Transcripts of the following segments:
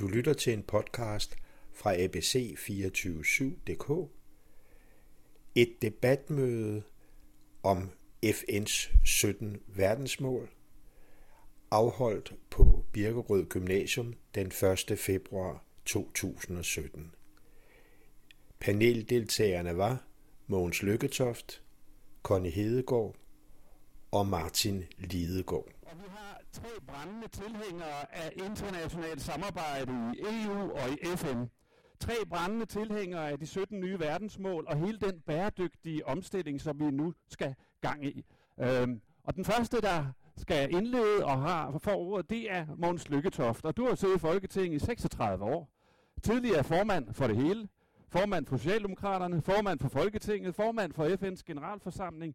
Du lytter til en podcast fra abc247.dk. Et debatmøde om FN's 17 verdensmål, afholdt på Birkerød Gymnasium den 1. februar 2017. Paneldeltagerne var Mogens Lykketoft, Conny Hedegaard og Martin Lidegaard. Og vi har tre brændende tilhængere af internationalt samarbejde i EU og i FN. Tre brændende tilhængere af de 17 nye verdensmål og hele den bæredygtige omstilling, som vi nu skal gang i. Øhm, og den første, der skal indlede og har for ordet, det er Mogens Lykketoft. Og du har siddet i Folketinget i 36 år. Tidligere formand for det hele. Formand for Socialdemokraterne, formand for Folketinget, formand for FN's generalforsamling,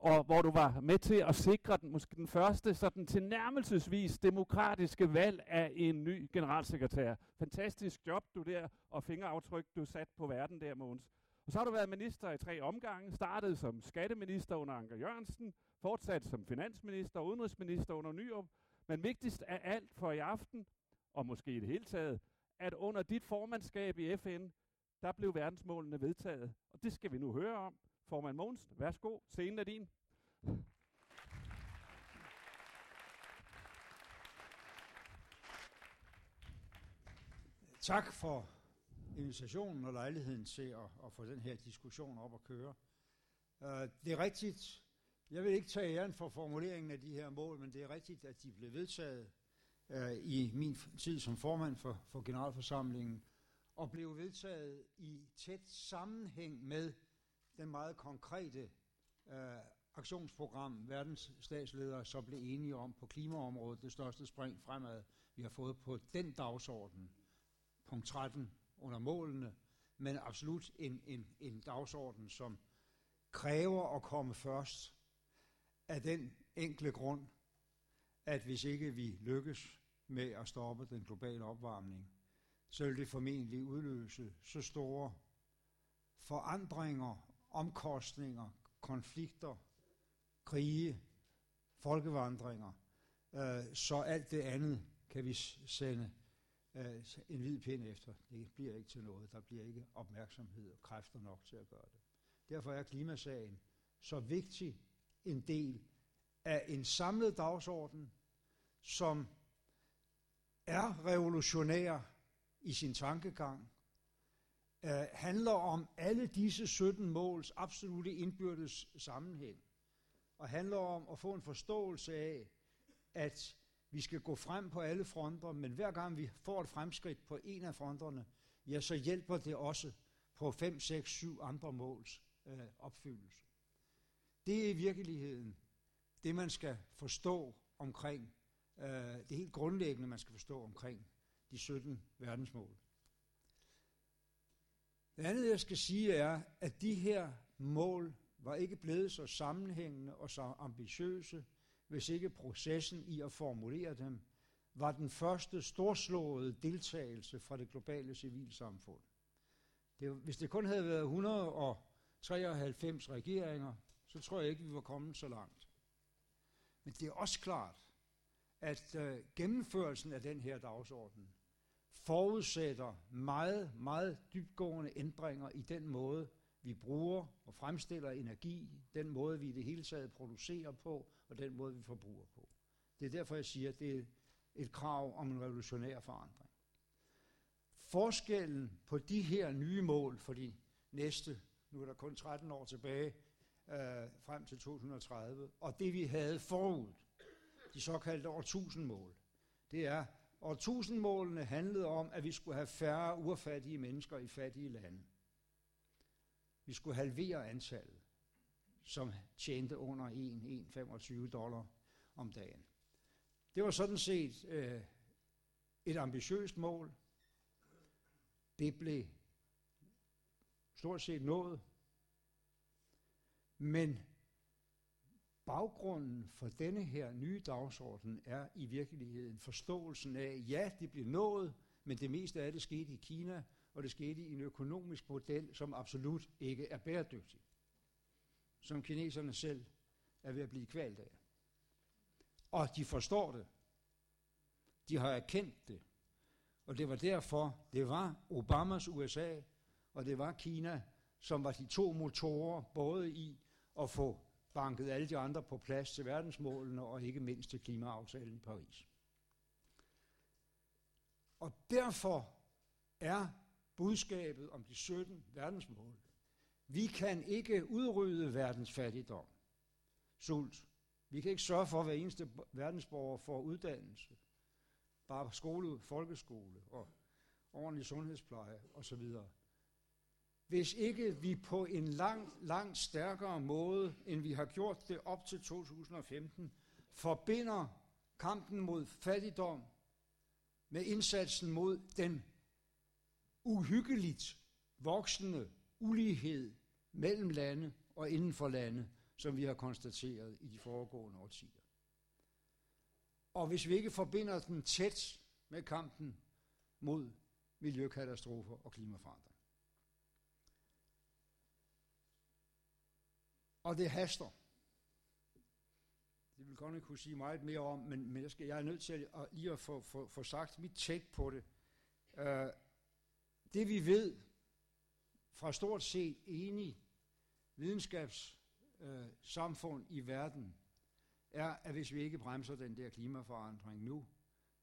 og hvor du var med til at sikre den, måske den første sådan tilnærmelsesvis demokratiske valg af en ny generalsekretær. Fantastisk job, du der, og fingeraftryk, du sat på verden der, Måns. Og så har du været minister i tre omgange, startet som skatteminister under Anker Jørgensen, fortsat som finansminister og udenrigsminister under Nyrup, men vigtigst af alt for i aften, og måske i det hele taget, at under dit formandskab i FN, der blev verdensmålene vedtaget. Og det skal vi nu høre om. Formand Mogens, værsgo, scenen er din. Tak for invitationen og lejligheden til at, at få den her diskussion op at køre. Uh, det er rigtigt, jeg vil ikke tage æren for formuleringen af de her mål, men det er rigtigt, at de blev vedtaget uh, i min tid som formand for, for generalforsamlingen, og blev vedtaget i tæt sammenhæng med den meget konkrete øh, aktionsprogram, verdens statsledere så blev enige om på klimaområdet, det største spring fremad, vi har fået på den dagsorden, punkt 13 under målene, men absolut en, en, en dagsorden, som kræver at komme først af den enkle grund, at hvis ikke vi lykkes med at stoppe den globale opvarmning, så vil det formentlig udløse så store forandringer omkostninger, konflikter, krige, folkevandringer, øh, så alt det andet kan vi sende øh, en hvid pind efter. Det bliver ikke til noget. Der bliver ikke opmærksomhed og kræfter nok til at gøre det. Derfor er klimasagen så vigtig en del af en samlet dagsorden, som er revolutionær i sin tankegang, øh, handler om alle disse 17 måls absolute indbyrdes sammenhæng, og handler om at få en forståelse af, at vi skal gå frem på alle fronter, men hver gang vi får et fremskridt på en af fronterne, ja, så hjælper det også på 5, 6, 7 andre måls øh, opfyldelse. Det er i virkeligheden det, man skal forstå omkring, øh, det helt grundlæggende, man skal forstå omkring de 17 verdensmål. Det andet, jeg skal sige, er, at de her mål var ikke blevet så sammenhængende og så ambitiøse, hvis ikke processen i at formulere dem var den første storslåede deltagelse fra det globale civilsamfund. Det, hvis det kun havde været 193 regeringer, så tror jeg ikke, vi var kommet så langt. Men det er også klart, at øh, gennemførelsen af den her dagsorden forudsætter meget, meget dybgående ændringer i den måde, vi bruger og fremstiller energi, den måde, vi i det hele taget producerer på, og den måde, vi forbruger på. Det er derfor, jeg siger, at det er et krav om en revolutionær forandring. Forskellen på de her nye mål for de næste, nu er der kun 13 år tilbage, øh, frem til 2030, og det vi havde forud, de såkaldte årtusindmål, det er, og tusindmålene handlede om, at vi skulle have færre urfattige mennesker i fattige lande. Vi skulle halvere antallet, som tjente under 1,25 dollar om dagen. Det var sådan set øh, et ambitiøst mål. Det blev stort set nået. Men Baggrunden for denne her nye dagsorden er i virkeligheden forståelsen af, ja, det blev nået, men det meste af det skete i Kina, og det skete i en økonomisk model, som absolut ikke er bæredygtig. Som kineserne selv er ved at blive kvalt af. Og de forstår det. De har erkendt det. Og det var derfor, det var Obamas USA, og det var Kina, som var de to motorer, både i at få banket alle de andre på plads til verdensmålene, og ikke mindst til klimaaftalen i Paris. Og derfor er budskabet om de 17 verdensmål. Vi kan ikke udrydde verdens fattigdom, sult. Vi kan ikke sørge for, at hver eneste verdensborger får uddannelse. Bare skole, folkeskole og ordentlig sundhedspleje osv. Hvis ikke vi på en langt, langt stærkere måde, end vi har gjort det op til 2015, forbinder kampen mod fattigdom med indsatsen mod den uhyggeligt voksende ulighed mellem lande og inden for lande, som vi har konstateret i de foregående årtier. Og hvis vi ikke forbinder den tæt med kampen mod miljøkatastrofer og klimaforandring. Og det haster. Det vil godt ikke kunne sige meget mere om, men, men jeg, skal, jeg er nødt til at, lige at få, få, få sagt mit take på det. Uh, det vi ved fra stort set enig videnskabssamfund øh, i verden, er, at hvis vi ikke bremser den der klimaforandring nu,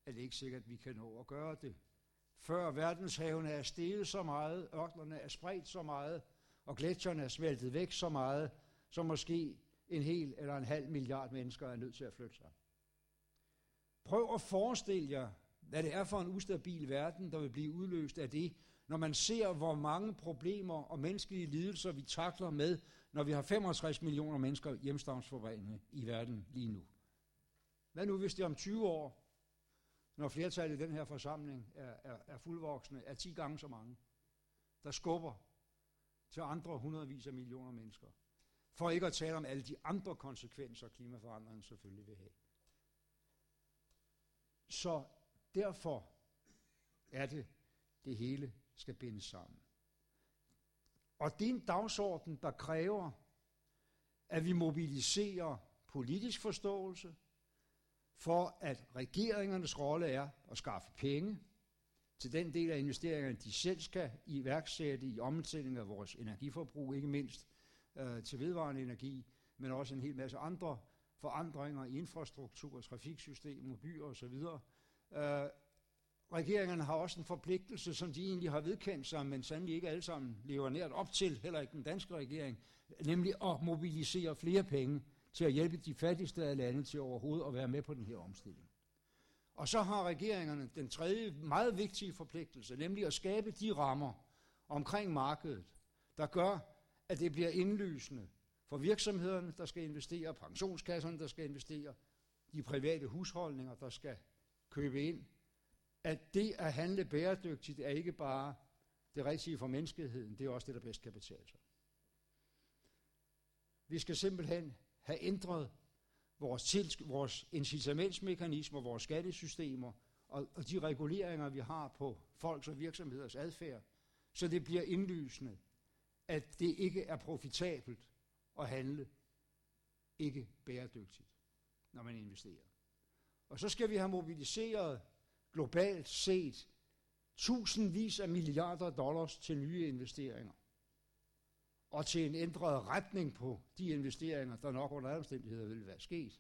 er det ikke sikkert, at vi kan nå at gøre det. Før verdenshavene er steget så meget, ørkenerne er spredt så meget, og gletsjerne er smeltet væk så meget, så måske en hel eller en halv milliard mennesker er nødt til at flytte sig. Prøv at forestille jer, hvad det er for en ustabil verden, der vil blive udløst af det, når man ser, hvor mange problemer og menneskelige lidelser vi takler med, når vi har 65 millioner mennesker hjemstavnsforbrændende i verden lige nu. Hvad nu, hvis det om 20 år, når flertallet i den her forsamling er, er, er fuldvoksne, er 10 gange så mange, der skubber til andre hundredvis af millioner mennesker? For ikke at tale om alle de andre konsekvenser, klimaforandringen selvfølgelig vil have. Så derfor er det, det hele skal bindes sammen. Og det er en dagsorden, der kræver, at vi mobiliserer politisk forståelse for, at regeringernes rolle er at skaffe penge til den del af investeringerne, de selv skal iværksætte i omstilling af vores energiforbrug, ikke mindst øh, til vedvarende energi, men også en hel masse andre forandringer i infrastruktur, trafiksystemer, byer osv. Øh, regeringerne har også en forpligtelse, som de egentlig har vedkendt sig, men sandelig ikke alle sammen lever nært op til, heller ikke den danske regering, nemlig at mobilisere flere penge til at hjælpe de fattigste af lande til overhovedet at være med på den her omstilling. Og så har regeringerne den tredje meget vigtige forpligtelse, nemlig at skabe de rammer omkring markedet, der gør, at det bliver indlysende for virksomhederne, der skal investere, pensionskasserne, der skal investere, de private husholdninger, der skal købe ind, at det at handle bæredygtigt er ikke bare det rigtige for menneskeheden, det er også det, der bedst kan betale sig. Vi skal simpelthen have ændret vores, tilsk- vores incitamentsmekanismer, vores skattesystemer og, og de reguleringer, vi har på folks og virksomheders adfærd, så det bliver indlysende, at det ikke er profitabelt at handle ikke bæredygtigt, når man investerer. Og så skal vi have mobiliseret globalt set tusindvis af milliarder dollars til nye investeringer. Og til en ændret retning på de investeringer, der nok under omstændigheder vil være sket,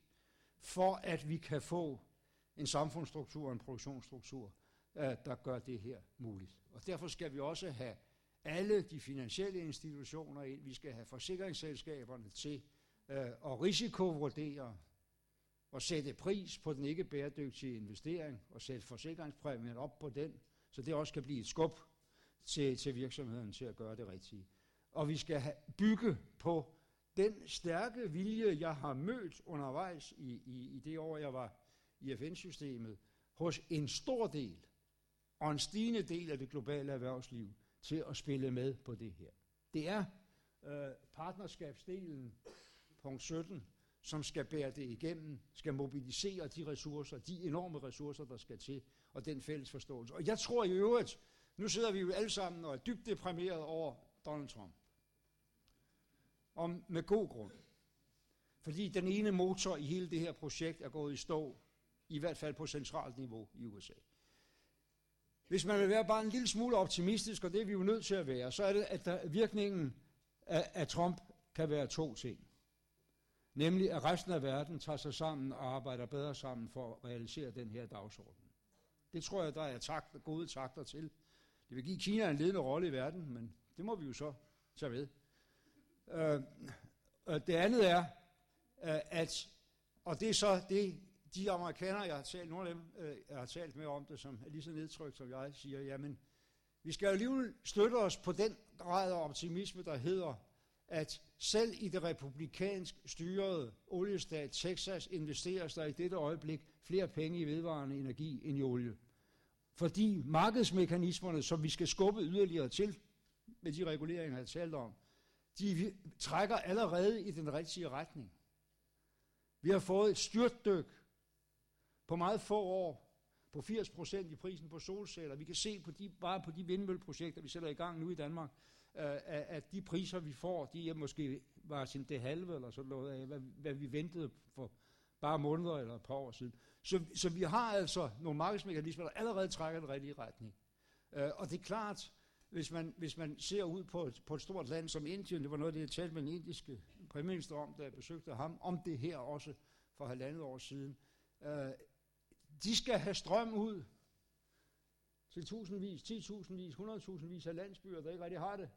for at vi kan få en samfundsstruktur og en produktionsstruktur, øh, der gør det her muligt. Og derfor skal vi også have alle de finansielle institutioner ind. Vi skal have forsikringsselskaberne til øh, at risikovurdere og sætte pris på den ikke bæredygtige investering og sætte forsikringspræmien op på den, så det også kan blive et skub til, til virksomheden til at gøre det rigtige. Og vi skal have, bygge på den stærke vilje, jeg har mødt undervejs i, i, i det år, jeg var i FN-systemet, hos en stor del og en stigende del af det globale erhvervsliv til at spille med på det her. Det er øh, partnerskabsdelen, punkt 17, som skal bære det igennem, skal mobilisere de ressourcer, de enorme ressourcer, der skal til, og den fælles forståelse. Og jeg tror i øvrigt, nu sidder vi jo alle sammen og er dybt deprimeret over Donald Trump. Og med god grund. Fordi den ene motor i hele det her projekt er gået i stå, i hvert fald på centralt niveau i USA. hvis man vil være bare en lille smule optimistisk, og det er vi jo nødt til at være, så er det, at der, virkningen af, af Trump kan være to ting. Nemlig, at resten af verden tager sig sammen og arbejder bedre sammen for at realisere den her dagsorden. Det tror jeg, der er takt, gode takter til. Det vil give Kina en ledende rolle i verden, men det må vi jo så tage ved. Øh, øh, det andet er, øh, at, og det er så det, de amerikanere, jeg har talt, nogle af dem, øh, jeg har talt med om det, som er lige så nedtrykt som jeg, siger, jamen, vi skal alligevel støtte os på den grad af optimisme, der hedder, at selv i det republikansk styrede oliestat Texas investeres der i dette øjeblik flere penge i vedvarende energi end i olie. Fordi markedsmekanismerne, som vi skal skubbe yderligere til, med de reguleringer, jeg talte om, de trækker allerede i den rigtige retning. Vi har fået et styrtdyk på meget få år på 80 procent i prisen på solceller. Vi kan se på de, bare på de vindmølleprojekter, vi sætter i gang nu i Danmark, øh, at de priser, vi får, de er måske var sin det halve eller sådan noget af, hvad, hvad vi ventede for bare måneder eller et par år siden. Så, så vi har altså nogle markedsmekanismer, der allerede trækker den rigtige retning. Uh, og det er klart, hvis man, hvis man ser ud på et, på et stort land som Indien, det var noget, det jeg talte med den indiske premierminister om, da jeg besøgte ham, om det her også for halvandet år siden. Uh, de skal have strøm ud til tusindvis, 10.000vis, 100.000vis af landsbyer, der ikke rigtig har det.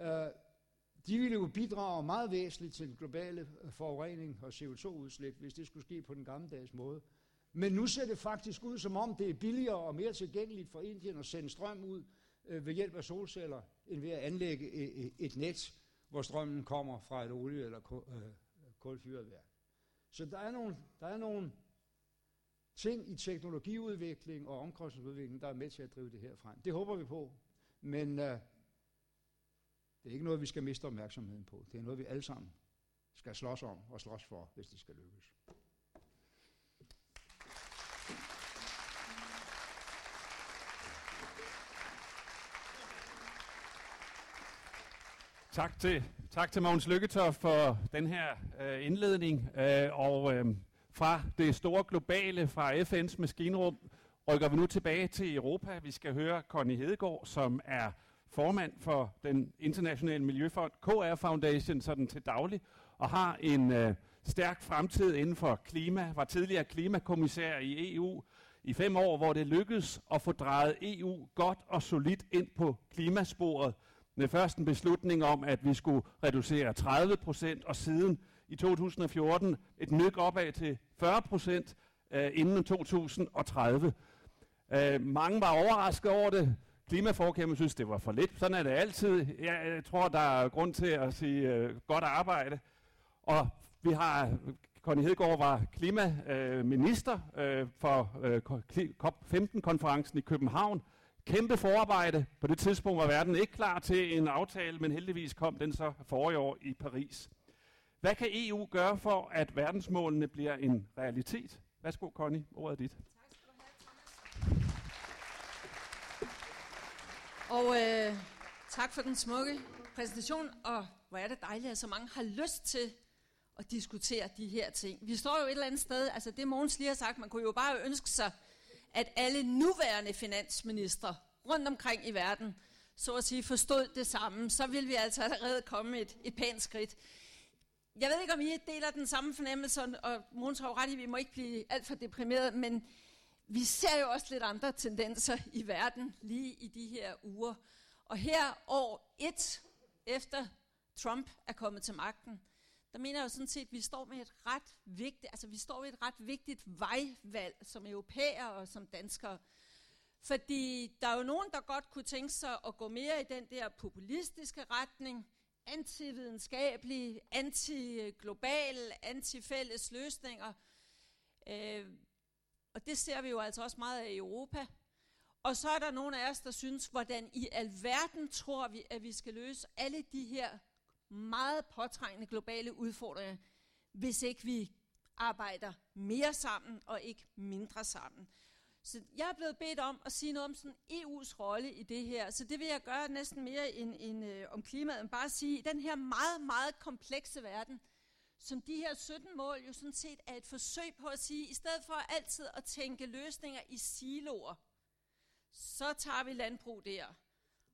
Øh, de ville jo bidrage meget væsentligt til den globale øh, forurening og CO2-udslip, hvis det skulle ske på den gammeldags måde. Men nu ser det faktisk ud, som om det er billigere og mere tilgængeligt for Indien at sende strøm ud øh, ved hjælp af solceller, end ved at anlægge et, et net, hvor strømmen kommer fra et olie- eller kulfyret værk. Så der er nogle, der er nogle ting i teknologiudvikling og omkostningsudvikling, der er med til at drive det her frem. Det håber vi på, men uh, det er ikke noget, vi skal miste opmærksomheden på. Det er noget, vi alle sammen skal slås om og slås for, hvis det skal lykkes. Tak til, tak til Mogens Lykketoft for den her øh, indledning. Øh, og øh, fra det store globale, fra FN's maskinrum, rykker vi nu tilbage til Europa. Vi skal høre Connie Hedegaard, som er formand for den internationale miljøfond KR Foundation, sådan til daglig, og har en øh, stærk fremtid inden for klima, var tidligere klimakommissær i EU i fem år, hvor det lykkedes at få drejet EU godt og solidt ind på klimasporet, med først en beslutning om, at vi skulle reducere 30 procent, og siden i 2014 et nyk opad til 40 procent øh, inden 2030. Øh, mange var overrasket over det. Klimaforkæmper synes, det var for lidt. Sådan er det altid. Jeg, jeg tror, der er grund til at sige øh, godt arbejde. Og vi har, Connie Hedegaard var klimaminister øh, for øh, COP15-konferencen i København. Kæmpe forarbejde. På det tidspunkt var verden ikke klar til en aftale, men heldigvis kom den så forrige år i Paris. Hvad kan EU gøre for, at verdensmålene bliver en realitet? Værsgo, Connie. Ordet er dit. Og øh, tak for den smukke præsentation, og hvor er det dejligt, at så mange har lyst til at diskutere de her ting. Vi står jo et eller andet sted, altså det Mogens lige har sagt, man kunne jo bare ønske sig, at alle nuværende finansministre rundt omkring i verden, så at sige, forstod det samme, så ville vi altså allerede komme et, et pænt skridt. Jeg ved ikke, om I deler den samme fornemmelse, og Mogens har jo ret i, at vi må ikke blive alt for deprimeret, men vi ser jo også lidt andre tendenser i verden lige i de her uger. Og her år et efter Trump er kommet til magten, der mener jeg jo sådan set, at vi står med et ret vigtigt, altså vi står ved et ret vigtigt vejvalg som europæer og som danskere. Fordi der er jo nogen, der godt kunne tænke sig at gå mere i den der populistiske retning, antividenskabelige, antiglobale, antifælles løsninger. Øh, og det ser vi jo altså også meget af i Europa. Og så er der nogle af os, der synes, hvordan i alverden tror vi, at vi skal løse alle de her meget påtrængende globale udfordringer, hvis ikke vi arbejder mere sammen og ikke mindre sammen. Så jeg er blevet bedt om at sige noget om sådan EU's rolle i det her. Så det vil jeg gøre næsten mere end, end øh, om klimaet. Men bare sige, i den her meget, meget komplekse verden, som de her 17 mål jo sådan set er et forsøg på at sige, i stedet for altid at tænke løsninger i siloer, så tager vi landbrug der,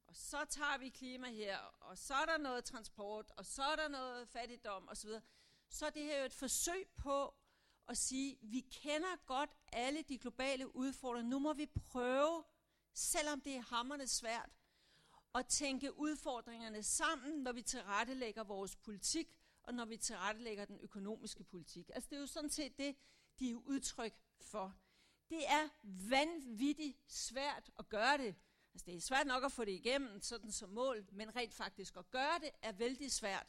og så tager vi klima her, og så er der noget transport, og så er der noget fattigdom osv. Så er det her jo et forsøg på at sige, vi kender godt alle de globale udfordringer. Nu må vi prøve, selvom det er hammerne svært, at tænke udfordringerne sammen, når vi tilrettelægger vores politik, og når vi tilrettelægger den økonomiske politik. Altså det er jo sådan set det, de er udtryk for. Det er vanvittigt svært at gøre det. Altså det er svært nok at få det igennem sådan som mål, men rent faktisk at gøre det er vældig svært.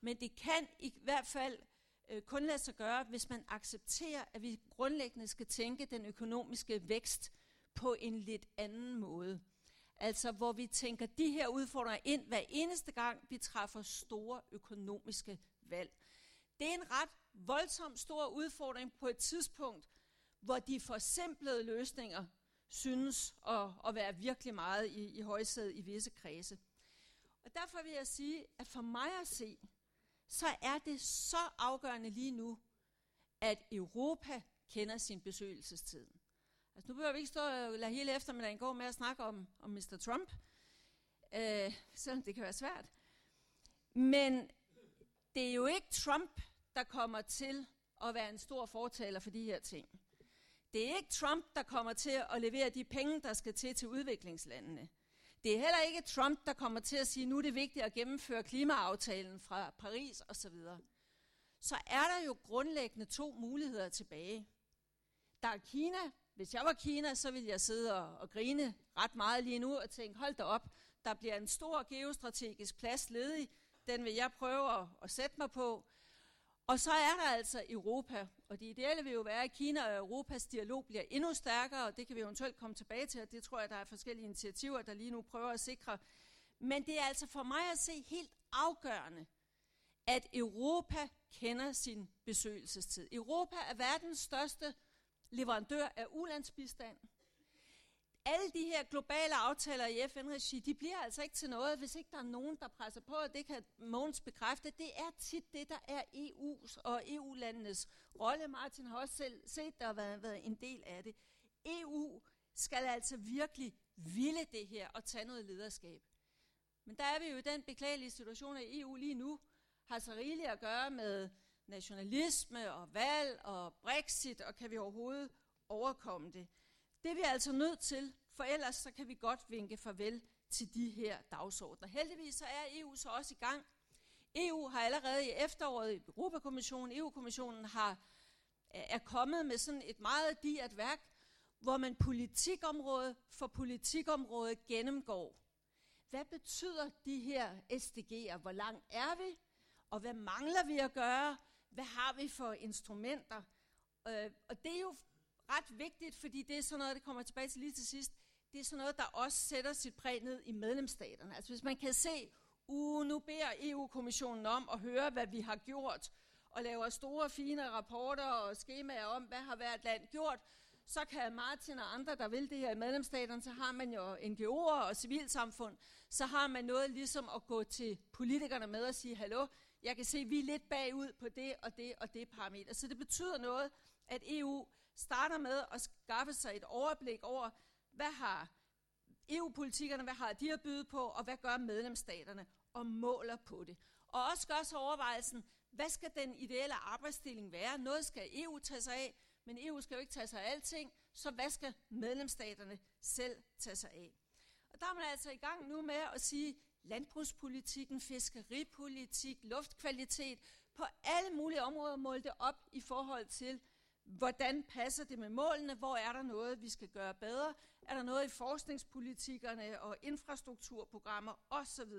Men det kan i hvert fald øh, kun lade sig gøre, hvis man accepterer, at vi grundlæggende skal tænke den økonomiske vækst på en lidt anden måde. Altså hvor vi tænker de her udfordringer ind hver eneste gang, vi træffer store økonomiske valg. Det er en ret voldsom stor udfordring på et tidspunkt, hvor de forsimplede løsninger synes at, at være virkelig meget i, i højsædet i visse kredse. Og derfor vil jeg sige, at for mig at se, så er det så afgørende lige nu, at Europa kender sin besøgelsestid. Altså nu behøver vi ikke stå og lade hele eftermiddagen gå med at snakke om, om Mr. Trump, øh, selvom det kan være svært. Men det er jo ikke Trump, der kommer til at være en stor fortaler for de her ting. Det er ikke Trump, der kommer til at levere de penge, der skal til til udviklingslandene. Det er heller ikke Trump, der kommer til at sige, nu er det vigtigt at gennemføre klimaaftalen fra Paris osv. Så er der jo grundlæggende to muligheder tilbage. Der er Kina. Hvis jeg var Kina, så ville jeg sidde og, og grine ret meget lige nu og tænke, hold da op, der bliver en stor geostrategisk plads ledig. Den vil jeg prøve at, at sætte mig på. Og så er der altså Europa, og det ideelle vil jo være, at Kina og Europas dialog bliver endnu stærkere, og det kan vi eventuelt komme tilbage til, og det tror jeg, der er forskellige initiativer, der lige nu prøver at sikre. Men det er altså for mig at se helt afgørende, at Europa kender sin besøgelsestid. Europa er verdens største leverandør af ulandsbistand alle de her globale aftaler i FN-regi, de bliver altså ikke til noget, hvis ikke der er nogen, der presser på, og det kan Mogens bekræfte. Det er tit det, der er EU's og EU-landenes rolle. Martin har også selv set, der har været, været en del af det. EU skal altså virkelig ville det her og tage noget lederskab. Men der er vi jo i den beklagelige situation, at EU lige nu har så rigeligt at gøre med nationalisme og valg og Brexit, og kan vi overhovedet overkomme det. Det er vi altså nødt til, for ellers så kan vi godt vinke farvel til de her dagsordner. Heldigvis så er EU så også i gang. EU har allerede i efteråret i Europakommissionen, EU-kommissionen har, er kommet med sådan et meget digert værk, hvor man politikområde for politikområde gennemgår. Hvad betyder de her SDG'er? Hvor langt er vi? Og hvad mangler vi at gøre? Hvad har vi for instrumenter? Øh, og det er jo ret vigtigt, fordi det er sådan noget, det kommer tilbage til lige til sidst, det er sådan noget, der også sætter sit præg ned i medlemsstaterne. Altså hvis man kan se, uh, nu beder EU-kommissionen om at høre, hvad vi har gjort, og laver store, fine rapporter og skemaer om, hvad har hvert land gjort, så kan Martin og andre, der vil det her i medlemsstaterne, så har man jo NGO'er og civilsamfund, så har man noget ligesom at gå til politikerne med og sige, hallo, jeg kan se, vi er lidt bagud på det og det og det parameter. Så det betyder noget, at EU starter med at skaffe sig et overblik over, hvad har EU-politikerne, hvad har de at byde på, og hvad gør medlemsstaterne, og måler på det. Og også gør sig overvejelsen, hvad skal den ideelle arbejdsdeling være? Noget skal EU tage sig af, men EU skal jo ikke tage sig af alting, så hvad skal medlemsstaterne selv tage sig af? Og der er man altså i gang nu med at sige, landbrugspolitikken, fiskeripolitik, luftkvalitet, på alle mulige områder måle det op i forhold til, Hvordan passer det med målene? Hvor er der noget, vi skal gøre bedre? Er der noget i forskningspolitikkerne og infrastrukturprogrammer osv.?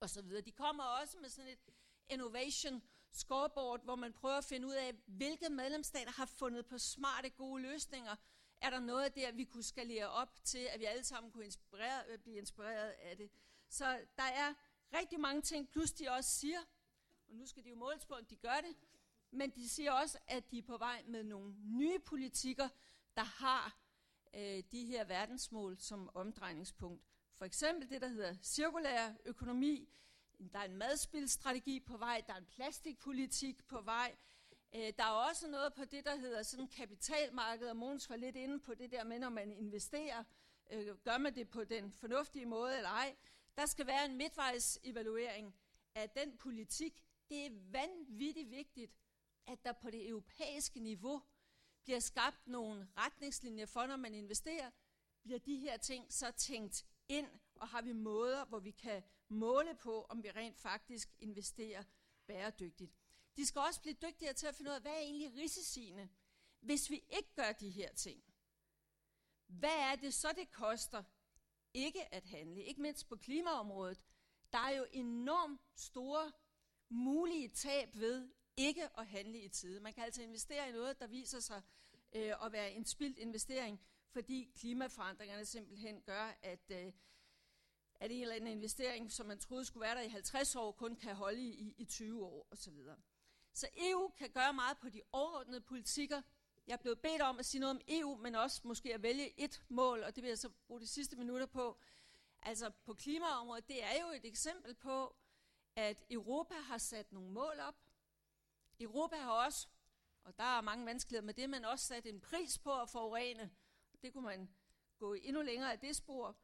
osv. De kommer også med sådan et innovation scoreboard, hvor man prøver at finde ud af, hvilke medlemsstater har fundet på smarte, gode løsninger. Er der noget der, vi kunne skalere op til, at vi alle sammen kunne inspirere, øh, blive inspireret af det? Så der er rigtig mange ting, plus de også siger, og nu skal de jo måles på, om de gør det, men de siger også, at de er på vej med nogle nye politikker, der har øh, de her verdensmål som omdrejningspunkt. For eksempel det, der hedder cirkulær økonomi. Der er en madspilstrategi på vej, der er en plastikpolitik på vej. Øh, der er også noget på det, der hedder sådan kapitalmarked, og Måns var lidt inde på det der med, når man investerer, øh, gør man det på den fornuftige måde eller ej. Der skal være en midtvejs evaluering af den politik. Det er vanvittigt vigtigt, at der på det europæiske niveau bliver skabt nogle retningslinjer for, når man investerer, bliver de her ting så tænkt ind, og har vi måder, hvor vi kan måle på, om vi rent faktisk investerer bæredygtigt. De skal også blive dygtigere til at finde ud af, hvad er egentlig risiciene, hvis vi ikke gør de her ting. Hvad er det så, det koster ikke at handle? Ikke mindst på klimaområdet. Der er jo enormt store mulige tab ved ikke at handle i tide. Man kan altså investere i noget, der viser sig øh, at være en spildt investering, fordi klimaforandringerne simpelthen gør, at, øh, at en eller anden investering, som man troede skulle være der i 50 år, kun kan holde i, i 20 år osv. Så, så EU kan gøre meget på de overordnede politikker. Jeg er blevet bedt om at sige noget om EU, men også måske at vælge et mål, og det vil jeg så bruge de sidste minutter på. Altså på klimaområdet, det er jo et eksempel på, at Europa har sat nogle mål op. Europa har også, og der er mange vanskeligheder med det, men også sat en pris på at forurene. Det kunne man gå endnu længere af det spor.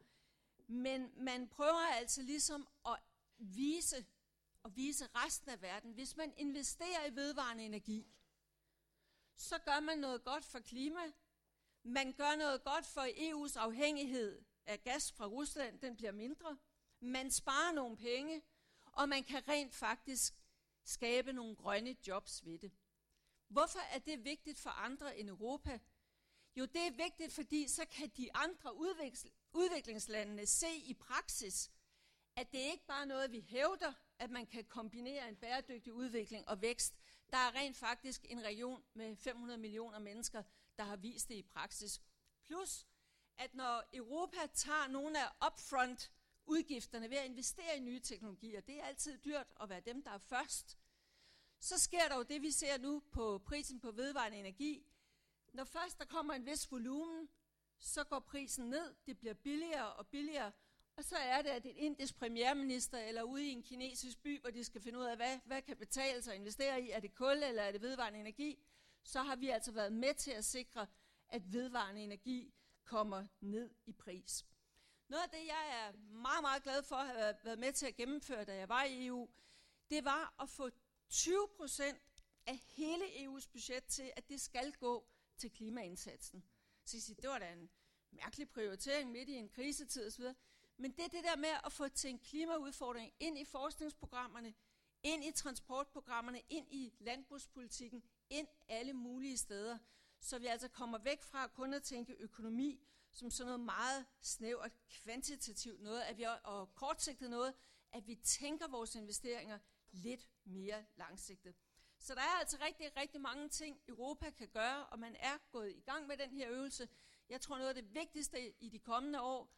Men man prøver altså ligesom at vise og vise resten af verden, hvis man investerer i vedvarende energi, så gør man noget godt for klima. Man gør noget godt for EU's afhængighed af gas fra Rusland, den bliver mindre. Man sparer nogle penge, og man kan rent faktisk skabe nogle grønne jobs ved det. Hvorfor er det vigtigt for andre end Europa? Jo, det er vigtigt, fordi så kan de andre udviklingslandene se i praksis, at det ikke bare er noget, vi hævder, at man kan kombinere en bæredygtig udvikling og vækst. Der er rent faktisk en region med 500 millioner mennesker, der har vist det i praksis. Plus, at når Europa tager nogle af upfront udgifterne ved at investere i nye teknologier, det er altid dyrt at være dem, der er først, så sker der jo det, vi ser nu på prisen på vedvarende energi. Når først der kommer en vis volumen, så går prisen ned, det bliver billigere og billigere, og så er det, at et indisk premierminister eller ude i en kinesisk by, hvor de skal finde ud af, hvad, hvad kan betale sig at investere i, er det kul eller er det vedvarende energi, så har vi altså været med til at sikre, at vedvarende energi kommer ned i pris. Noget af det, jeg er meget, meget glad for at have været med til at gennemføre, da jeg var i EU, det var at få 20 procent af hele EU's budget til, at det skal gå til klimaindsatsen. Så jeg siger, det var da en mærkelig prioritering midt i en krisetid osv. Men det er det der med at få tænkt klimaudfordring ind i forskningsprogrammerne, ind i transportprogrammerne, ind i landbrugspolitikken, ind alle mulige steder, så vi altså kommer væk fra kun at tænke økonomi som sådan noget meget snævert, kvantitativt noget, at vi, og kortsigtet noget, at vi tænker vores investeringer lidt mere langsigtet. Så der er altså rigtig, rigtig mange ting, Europa kan gøre, og man er gået i gang med den her øvelse. Jeg tror noget af det vigtigste i de kommende år,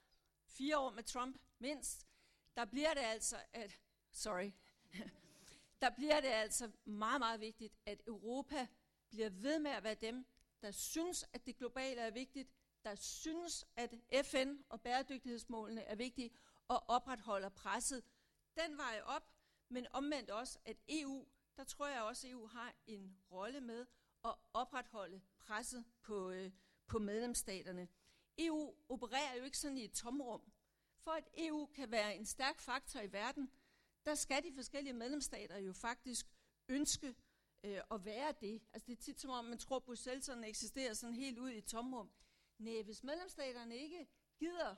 fire år med Trump mindst, der bliver det altså, at, sorry, der bliver det altså meget, meget vigtigt, at Europa bliver ved med at være dem, der synes, at det globale er vigtigt, der synes, at FN og bæredygtighedsmålene er vigtige, og opretholder presset den vej op, men omvendt også, at EU, der tror jeg også, at EU har en rolle med at opretholde presset på, øh, på medlemsstaterne. EU opererer jo ikke sådan i et tomrum. For at EU kan være en stærk faktor i verden, der skal de forskellige medlemsstater jo faktisk ønske øh, at være det. Altså det er tit som om, man tror, at Bruxelles sådan eksisterer sådan helt ud i et tomrum. Nej, hvis medlemsstaterne ikke gider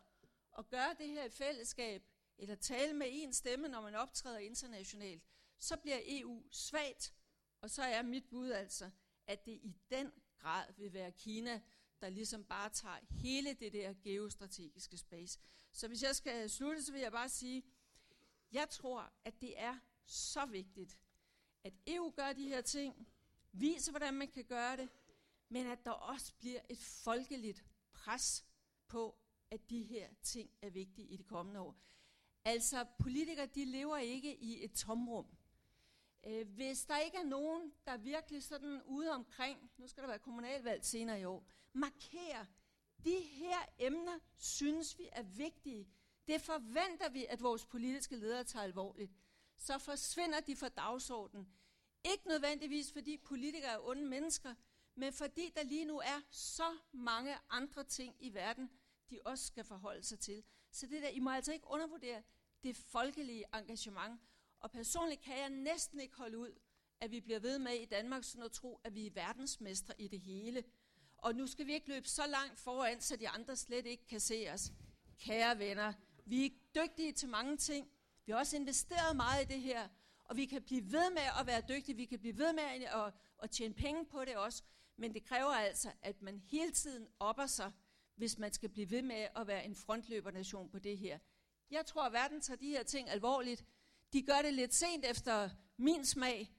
at gøre det her i fællesskab, eller tale med en stemme, når man optræder internationalt, så bliver EU svagt, og så er mit bud altså, at det i den grad vil være Kina, der ligesom bare tager hele det der geostrategiske space. Så hvis jeg skal slutte, så vil jeg bare sige, jeg tror, at det er så vigtigt, at EU gør de her ting, viser, hvordan man kan gøre det, men at der også bliver et folkeligt pres på, at de her ting er vigtige i de kommende år. Altså, politikere, de lever ikke i et tomrum. Øh, hvis der ikke er nogen, der virkelig sådan ude omkring, nu skal der være kommunalvalg senere i år, markerer, de her emner synes vi er vigtige. Det forventer vi, at vores politiske ledere tager alvorligt. Så forsvinder de fra dagsordenen. Ikke nødvendigvis, fordi politikere er onde mennesker, men fordi der lige nu er så mange andre ting i verden, de også skal forholde sig til. Så det der, I må altså ikke undervurdere det folkelige engagement. Og personligt kan jeg næsten ikke holde ud, at vi bliver ved med i Danmark sådan at tro, at vi er verdensmestre i det hele. Og nu skal vi ikke løbe så langt foran, så de andre slet ikke kan se os. Kære venner, vi er dygtige til mange ting. Vi har også investeret meget i det her, og vi kan blive ved med at være dygtige. Vi kan blive ved med at, at tjene penge på det også. Men det kræver altså, at man hele tiden opper sig, hvis man skal blive ved med at være en frontløbernation på det her. Jeg tror, at verden tager de her ting alvorligt. De gør det lidt sent efter min smag,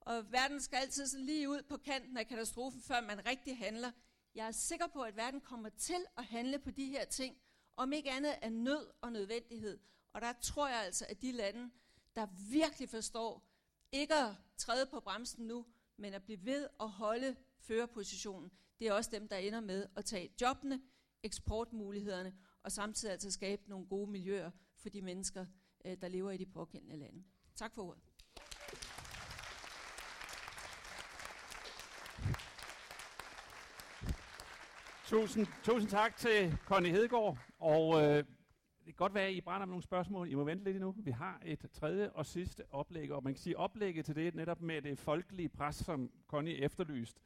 og verden skal altid sådan lige ud på kanten af katastrofen, før man rigtig handler. Jeg er sikker på, at verden kommer til at handle på de her ting, om ikke andet af nød og nødvendighed. Og der tror jeg altså, at de lande, der virkelig forstår ikke at træde på bremsen nu, men at blive ved at holde førerpositionen, det er også dem, der ender med at tage jobbene, eksportmulighederne, og samtidig altså skabe nogle gode miljøer for de mennesker, øh, der lever i de pågældende lande. Tak for ordet. Tusind, tusind tak til Connie Hedegaard, og øh, det kan godt være, at I brænder med nogle spørgsmål. I må vente lidt endnu. Vi har et tredje og sidste oplæg, og man kan sige, oplægget til det netop med det folkelige pres, som Connie efterlyst.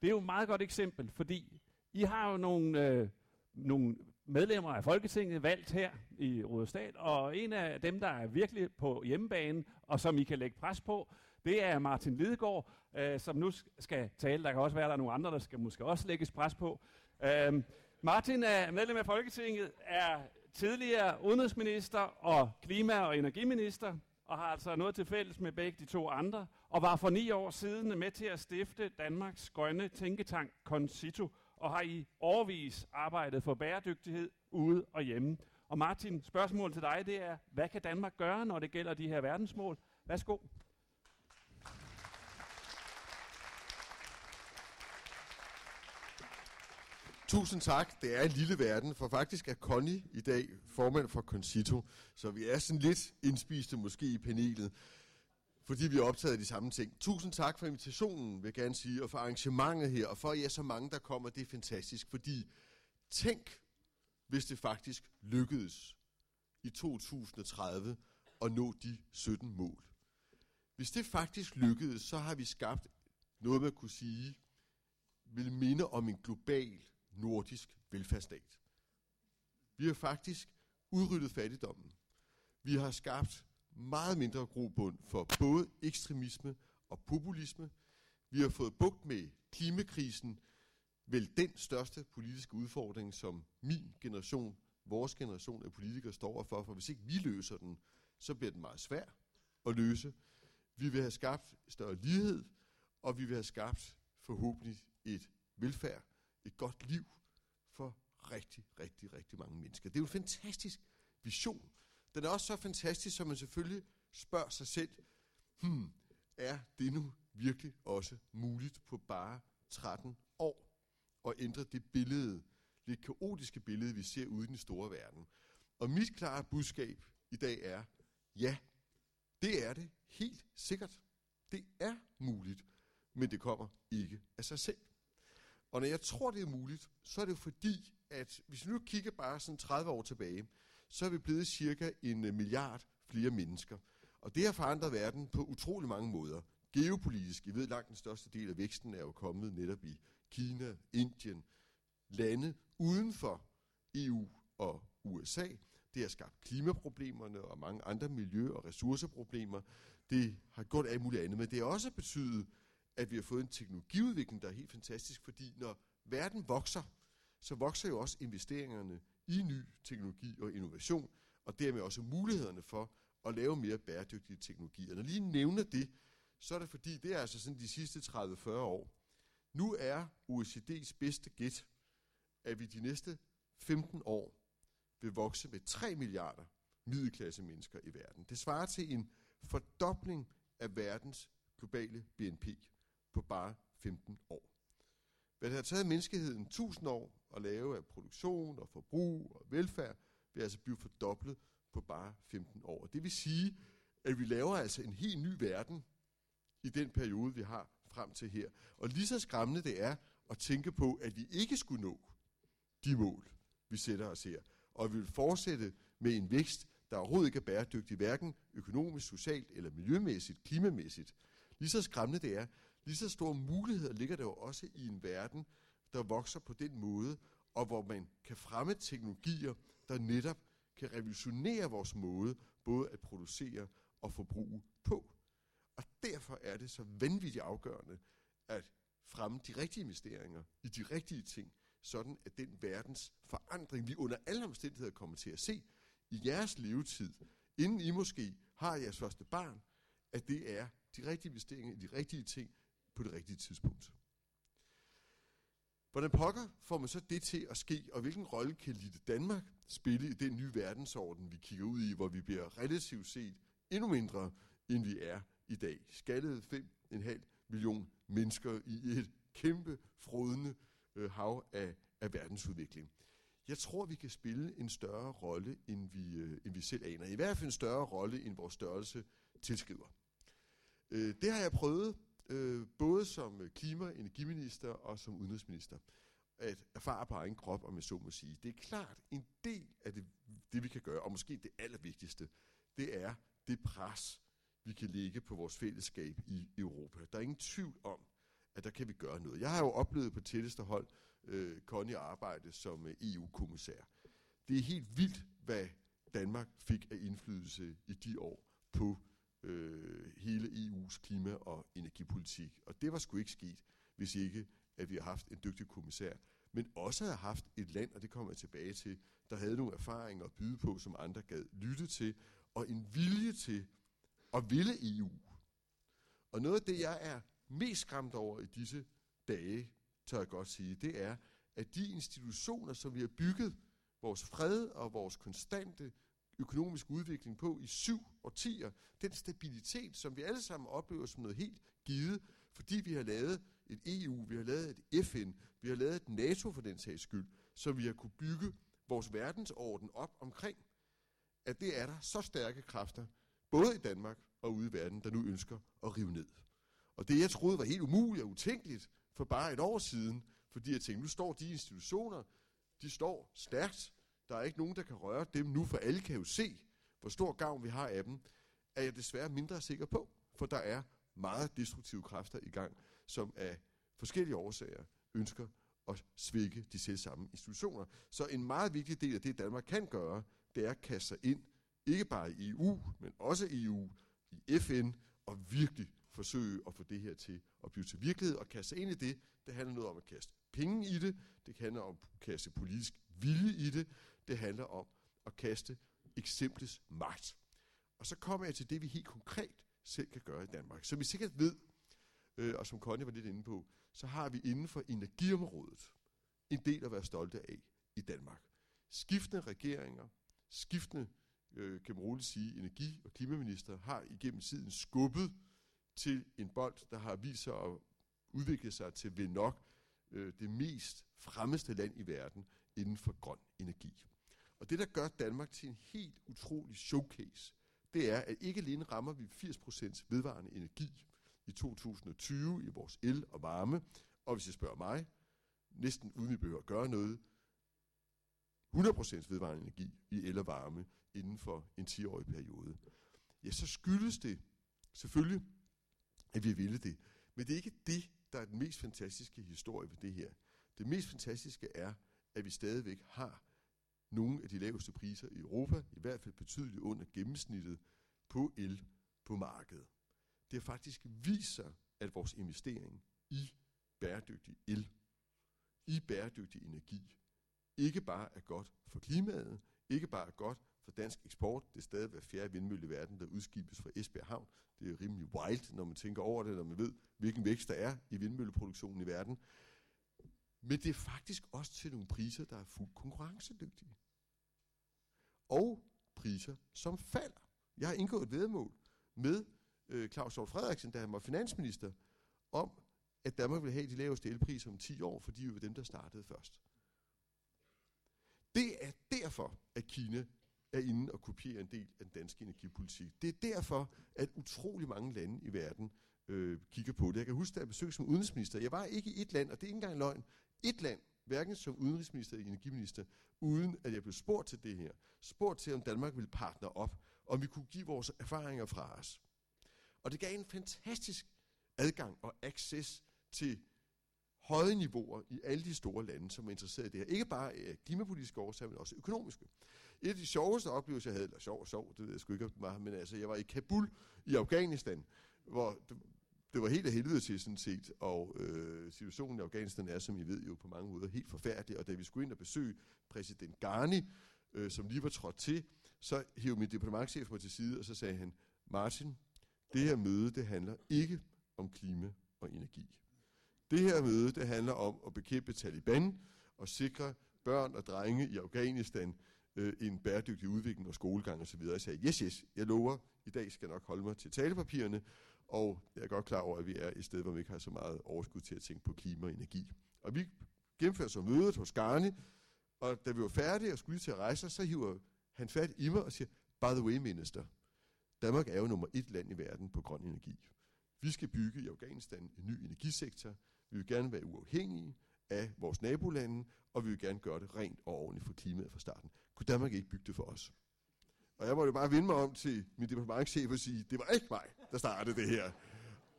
Det er jo et meget godt eksempel, fordi I har jo nogle, øh, nogle medlemmer af Folketinget valgt her i Rødestat, og en af dem, der er virkelig på hjemmebane, og som I kan lægge pres på, det er Martin Lidegaard, øh, som nu skal tale. Der kan også være, at der er nogle andre, der skal måske også lægges pres på. Øh, Martin er medlem af Folketinget, er tidligere udenrigsminister og klima- og energiminister, og har altså noget til fælles med begge de to andre, og var for ni år siden med til at stifte Danmarks grønne tænketank Concito, og har i årvis arbejdet for bæredygtighed ude og hjemme. Og Martin, spørgsmålet til dig, det er, hvad kan Danmark gøre, når det gælder de her verdensmål? Værsgo. Tusind tak. Det er en lille verden, for faktisk er Connie i dag formand for Concito, så vi er sådan lidt indspiste måske i panelet, fordi vi er optaget af de samme ting. Tusind tak for invitationen, vil jeg gerne sige, og for arrangementet her, og for at I er så mange, der kommer. Det er fantastisk, fordi tænk, hvis det faktisk lykkedes i 2030 at nå de 17 mål. Hvis det faktisk lykkedes, så har vi skabt noget, man kunne sige, vil minde om en global nordisk velfærdsstat. Vi har faktisk udryddet fattigdommen. Vi har skabt meget mindre grobund for både ekstremisme og populisme. Vi har fået bugt med klimakrisen, vel den største politiske udfordring, som min generation, vores generation af politikere står for, for hvis ikke vi løser den, så bliver den meget svær at løse. Vi vil have skabt større lighed, og vi vil have skabt forhåbentlig et velfærd, et godt liv for rigtig, rigtig, rigtig mange mennesker. Det er jo en fantastisk vision. Den er også så fantastisk, at man selvfølgelig spørger sig selv, hmm, er det nu virkelig også muligt på bare 13 år at ændre det billede, lidt kaotiske billede, vi ser ude i den store verden? Og mit klare budskab i dag er, ja, det er det helt sikkert. Det er muligt, men det kommer ikke af sig selv. Og når jeg tror, det er muligt, så er det jo fordi, at hvis vi nu kigger bare sådan 30 år tilbage, så er vi blevet cirka en øh, milliard flere mennesker. Og det har forandret verden på utrolig mange måder. Geopolitisk, I ved langt den største del af væksten er jo kommet netop i Kina, Indien, lande uden for EU og USA. Det har skabt klimaproblemerne og mange andre miljø- og ressourceproblemer. Det har gjort alt muligt andet, men det har også betydet, at vi har fået en teknologiudvikling, der er helt fantastisk, fordi når verden vokser, så vokser jo også investeringerne i ny teknologi og innovation, og dermed også mulighederne for at lave mere bæredygtige teknologier. Når lige nævner det, så er det fordi, det er altså sådan de sidste 30-40 år. Nu er OECD's bedste gæt, at vi de næste 15 år vil vokse med 3 milliarder middelklasse mennesker i verden. Det svarer til en fordobling af verdens globale BNP på bare 15 år. Hvad det har taget menneskeheden 1000 år at lave af produktion og forbrug og velfærd, vil altså blive fordoblet på bare 15 år. Det vil sige, at vi laver altså en helt ny verden i den periode, vi har frem til her. Og lige så skræmmende det er at tænke på, at vi ikke skulle nå de mål, vi sætter os her. Og vi vil fortsætte med en vækst, der overhovedet ikke er bæredygtig, hverken økonomisk, socialt eller miljømæssigt, klimamæssigt. Lige så skræmmende det er, lige så store muligheder ligger der jo også i en verden, der vokser på den måde, og hvor man kan fremme teknologier, der netop kan revolutionere vores måde både at producere og forbruge på. Og derfor er det så vanvittigt afgørende at fremme de rigtige investeringer i de rigtige ting, sådan at den verdens forandring, vi under alle omstændigheder kommer til at se i jeres levetid, inden I måske har jeres første barn, at det er de rigtige investeringer i de rigtige ting på det rigtige tidspunkt. Hvordan pokker får man så det til at ske, og hvilken rolle kan Lille Danmark spille i den nye verdensorden, vi kigger ud i, hvor vi bliver relativt set endnu mindre, end vi er i dag. Skaldede 5,5 million mennesker i et kæmpe, frodende øh, hav af, af verdensudvikling. Jeg tror, vi kan spille en større rolle, end vi, øh, end vi selv aner. I hvert fald en større rolle, end vores størrelse tilskriver. Øh, det har jeg prøvet, øh, både som øh, klima- og energiminister og som udenrigsminister, at erfare på egen krop, om jeg så må sige. Det er klart, en del af det, det vi kan gøre, og måske det allervigtigste, det er det pres, vi kan lægge på vores fællesskab i Europa. Der er ingen tvivl om, at der kan vi gøre noget. Jeg har jo oplevet på tætteste hold øh, Connie arbejde som øh, EU-kommissær. Det er helt vildt, hvad Danmark fik af indflydelse i de år på øh, hele EU's klima- og energipolitik. Og det var sgu ikke sket, hvis ikke at vi har haft en dygtig kommissær, men også har haft et land, og det kommer jeg tilbage til, der havde nogle erfaringer at byde på, som andre gad lytte til, og en vilje til at ville EU. Og noget af det, jeg er mest skræmt over i disse dage, tør jeg godt sige, det er, at de institutioner, som vi har bygget vores fred og vores konstante økonomiske udvikling på i syv årtier, den stabilitet, som vi alle sammen oplever som noget helt givet, fordi vi har lavet et EU, vi har lavet et FN, vi har lavet et NATO for den sags skyld, så vi har kunne bygge vores verdensorden op omkring, at det er der så stærke kræfter, både i Danmark og ude i verden, der nu ønsker at rive ned. Og det, jeg troede var helt umuligt og utænkeligt for bare et år siden, fordi jeg tænkte, nu står de institutioner, de står stærkt, der er ikke nogen, der kan røre dem nu, for alle kan jo se, hvor stor gavn vi har af dem, er jeg desværre mindre sikker på, for der er meget destruktive kræfter i gang, som af forskellige årsager ønsker at svække de selv samme institutioner. Så en meget vigtig del af det, Danmark kan gøre, det er at kaste sig ind, ikke bare i EU, men også i EU, i FN, og virkelig forsøge at få det her til at blive til virkelighed, og kaste sig ind i det. Det handler noget om at kaste penge i det, det handler om at kaste politisk vilje i det, det handler om at kaste eksemplets magt. Og så kommer jeg til det, vi helt konkret selv kan gøre i Danmark. Som vi sikkert ved, øh, og som Connie var lidt inde på, så har vi inden for energiområdet en del at være stolte af i Danmark. Skiftende regeringer, skiftende, øh, kan man roligt sige, energi- og klimaminister har igennem tiden skubbet til en bold, der har vist sig at udvikle sig til ved nok øh, det mest fremmeste land i verden inden for grøn energi. Og det, der gør Danmark til en helt utrolig showcase, det er, at ikke alene rammer vi 80% vedvarende energi i 2020 i vores el og varme, og hvis I spørger mig, næsten uden vi behøver at gøre noget, 100% vedvarende energi i el og varme inden for en 10-årig periode. Ja, så skyldes det selvfølgelig, at vi ville det. Men det er ikke det, der er den mest fantastiske historie ved det her. Det mest fantastiske er, at vi stadigvæk har nogle af de laveste priser i Europa, i hvert fald betydeligt under gennemsnittet på el på markedet. Det har faktisk vist sig, at vores investering i bæredygtig el, i bæredygtig energi, ikke bare er godt for klimaet, ikke bare er godt for dansk eksport. Det er stadig hver fjerde vindmølle i verden, der udskibes fra Esbjerg Havn. Det er rimelig wild, når man tænker over det, når man ved, hvilken vækst der er i vindmølleproduktionen i verden. Men det er faktisk også til nogle priser, der er fuldt konkurrencedygtige. Og priser, som falder. Jeg har indgået et vedmål med øh, Claus Hjort Frederiksen, da han var finansminister, om, at Danmark vil have de laveste elpriser om 10 år, fordi vi var dem, der startede først. Det er derfor, at Kina er inde og kopierer en del af den danske energipolitik. Det er derfor, at utrolig mange lande i verden øh, kigger på det. Jeg kan huske, da jeg besøgte som udenrigsminister, jeg var ikke i et land, og det er ikke engang løgn, et land hverken som udenrigsminister eller energiminister, uden at jeg blev spurgt til det her. Spurgt til, om Danmark ville partner op, om vi kunne give vores erfaringer fra os. Og det gav en fantastisk adgang og access til høje niveauer i alle de store lande, som er interesseret i det her. Ikke bare af klimapolitiske årsager, men også økonomiske. Et af de sjoveste oplevelser, jeg havde, eller sjov, sjov, det ved jeg sgu ikke, om men altså, jeg var i Kabul i Afghanistan, hvor det, var helt af helvede til sådan set, og øh, situationen i Afghanistan er, som I ved jo på mange måder, helt forfærdelig, og da vi skulle ind og besøge præsident Ghani, øh, som lige var trådt til, så hævde min departementchef mig til side, og så sagde han, Martin, det her møde, det handler ikke om klima og energi. Det her møde, det handler om at bekæmpe Taliban og sikre børn og drenge i Afghanistan øh, en bæredygtig udvikling og skolegang osv. Jeg sagde, yes, yes, jeg lover, i dag skal jeg nok holde mig til talepapirerne, og jeg er godt klar over, at vi er et sted, hvor vi ikke har så meget overskud til at tænke på klima og energi. Og vi gennemfører så mødet hos Garni, og da vi var færdige og skulle lige til at rejse, så hiver han fat i mig og siger, by the way, minister, Danmark er jo nummer et land i verden på grøn energi. Vi skal bygge i Afghanistan en ny energisektor. Vi vil gerne være uafhængige af vores nabolande, og vi vil gerne gøre det rent og ordentligt for klimaet fra starten. Kunne Danmark ikke bygge det for os? Og jeg måtte bare vinde mig om til min departementchef og sige, det var ikke mig, der startede det her.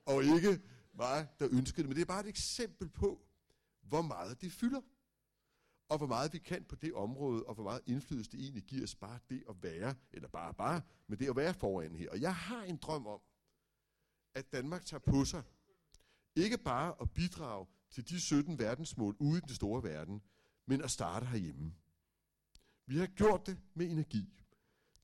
Og ikke mig, der ønskede det. Men det er bare et eksempel på, hvor meget det fylder. Og hvor meget vi kan på det område, og hvor meget indflydelse det egentlig giver os bare det at være, eller bare bare, men det at være foran her. Og jeg har en drøm om, at Danmark tager på sig, ikke bare at bidrage til de 17 verdensmål ude i den store verden, men at starte herhjemme. Vi har gjort det med energi.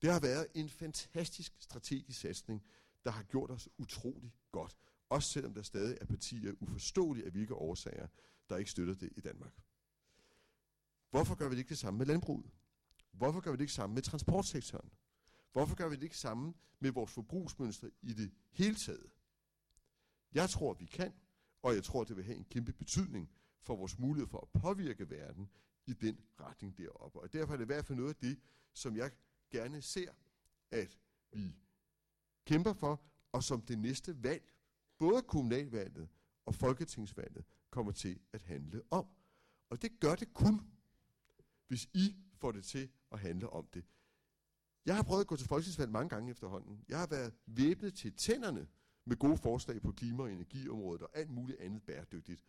Det har været en fantastisk strategisk satsning, der har gjort os utrolig godt. Også selvom der stadig er partier uforståelige af hvilke årsager, der ikke støtter det i Danmark. Hvorfor gør vi det ikke det samme med landbruget? Hvorfor gør vi det ikke samme med transportsektoren? Hvorfor gør vi det ikke samme med vores forbrugsmønstre i det hele taget? Jeg tror, vi kan, og jeg tror, det vil have en kæmpe betydning for vores mulighed for at påvirke verden i den retning deroppe. Og derfor er det i hvert fald noget af det, som jeg gerne ser, at vi kæmper for, og som det næste valg, både kommunalvalget og folketingsvalget, kommer til at handle om. Og det gør det kun, hvis I får det til at handle om det. Jeg har prøvet at gå til folketingsvalg mange gange efterhånden. Jeg har været væbnet til tænderne med gode forslag på klima- og energiområdet og alt muligt andet bæredygtigt.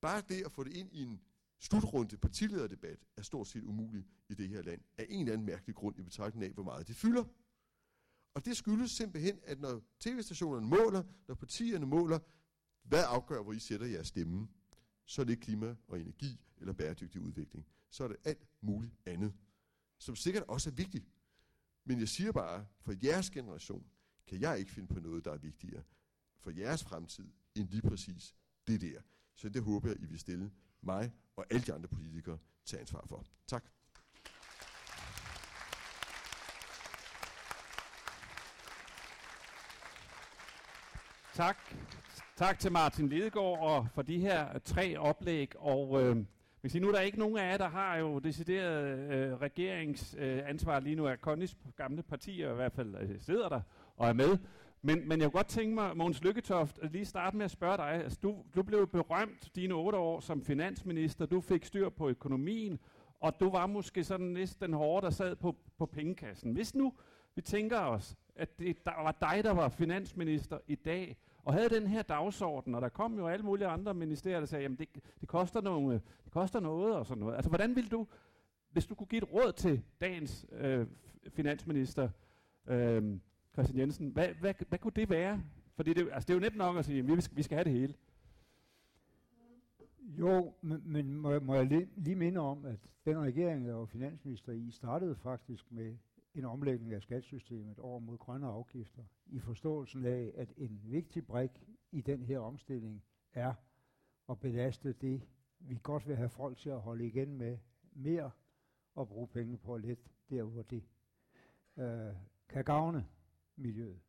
Bare det at få det ind i en slutrunde partilederdebat er stort set umulig i det her land, af en eller anden mærkelig grund i betragtning af, hvor meget det fylder. Og det skyldes simpelthen, at når tv-stationerne måler, når partierne måler, hvad afgør, hvor I sætter jeres stemme, så er det ikke klima og energi eller bæredygtig udvikling. Så er det alt muligt andet, som sikkert også er vigtigt. Men jeg siger bare, for jeres generation kan jeg ikke finde på noget, der er vigtigere for jeres fremtid, end lige præcis det der. Så det håber jeg, I vil stille mig og alle de andre politikere tage ansvar for. Tak. Tak. Tak til Martin Lidegaard og for de her tre oplæg. Og øh, hvis I nu der ikke nogen af jer, der har jo decideret øh, regeringsansvar øh, lige nu, er Connys gamle partier i hvert fald øh, sidder der og er med. Men, men jeg kunne godt tænke mig, Mogens Lykketoft, at lige starte med at spørge dig. Altså, du, du blev berømt dine otte år som finansminister. Du fik styr på økonomien, og du var måske sådan næsten den hårde, der sad på, på pengekassen. Hvis nu vi tænker os, at det der var dig, der var finansminister i dag, og havde den her dagsorden, og der kom jo alle mulige andre ministerier, der sagde, at det, det, koster nogle, det koster noget og sådan noget. Altså, hvordan ville du, hvis du kunne give et råd til dagens øh, finansminister, øh, Christian Jensen. Hvad, hvad, hvad kunne det være? Fordi det, altså det er jo nemt nok at sige, at vi, vi skal have det hele. Jo, men, men må, må jeg lige, lige minde om, at den regering, der var finansminister i, startede faktisk med en omlægning af skattesystemet over mod grønne afgifter, i forståelsen af, at en vigtig brik i den her omstilling er at belaste det, vi godt vil have folk til at holde igen med mere og bruge penge på at lette der, hvor det øh, kan gavne miljøet.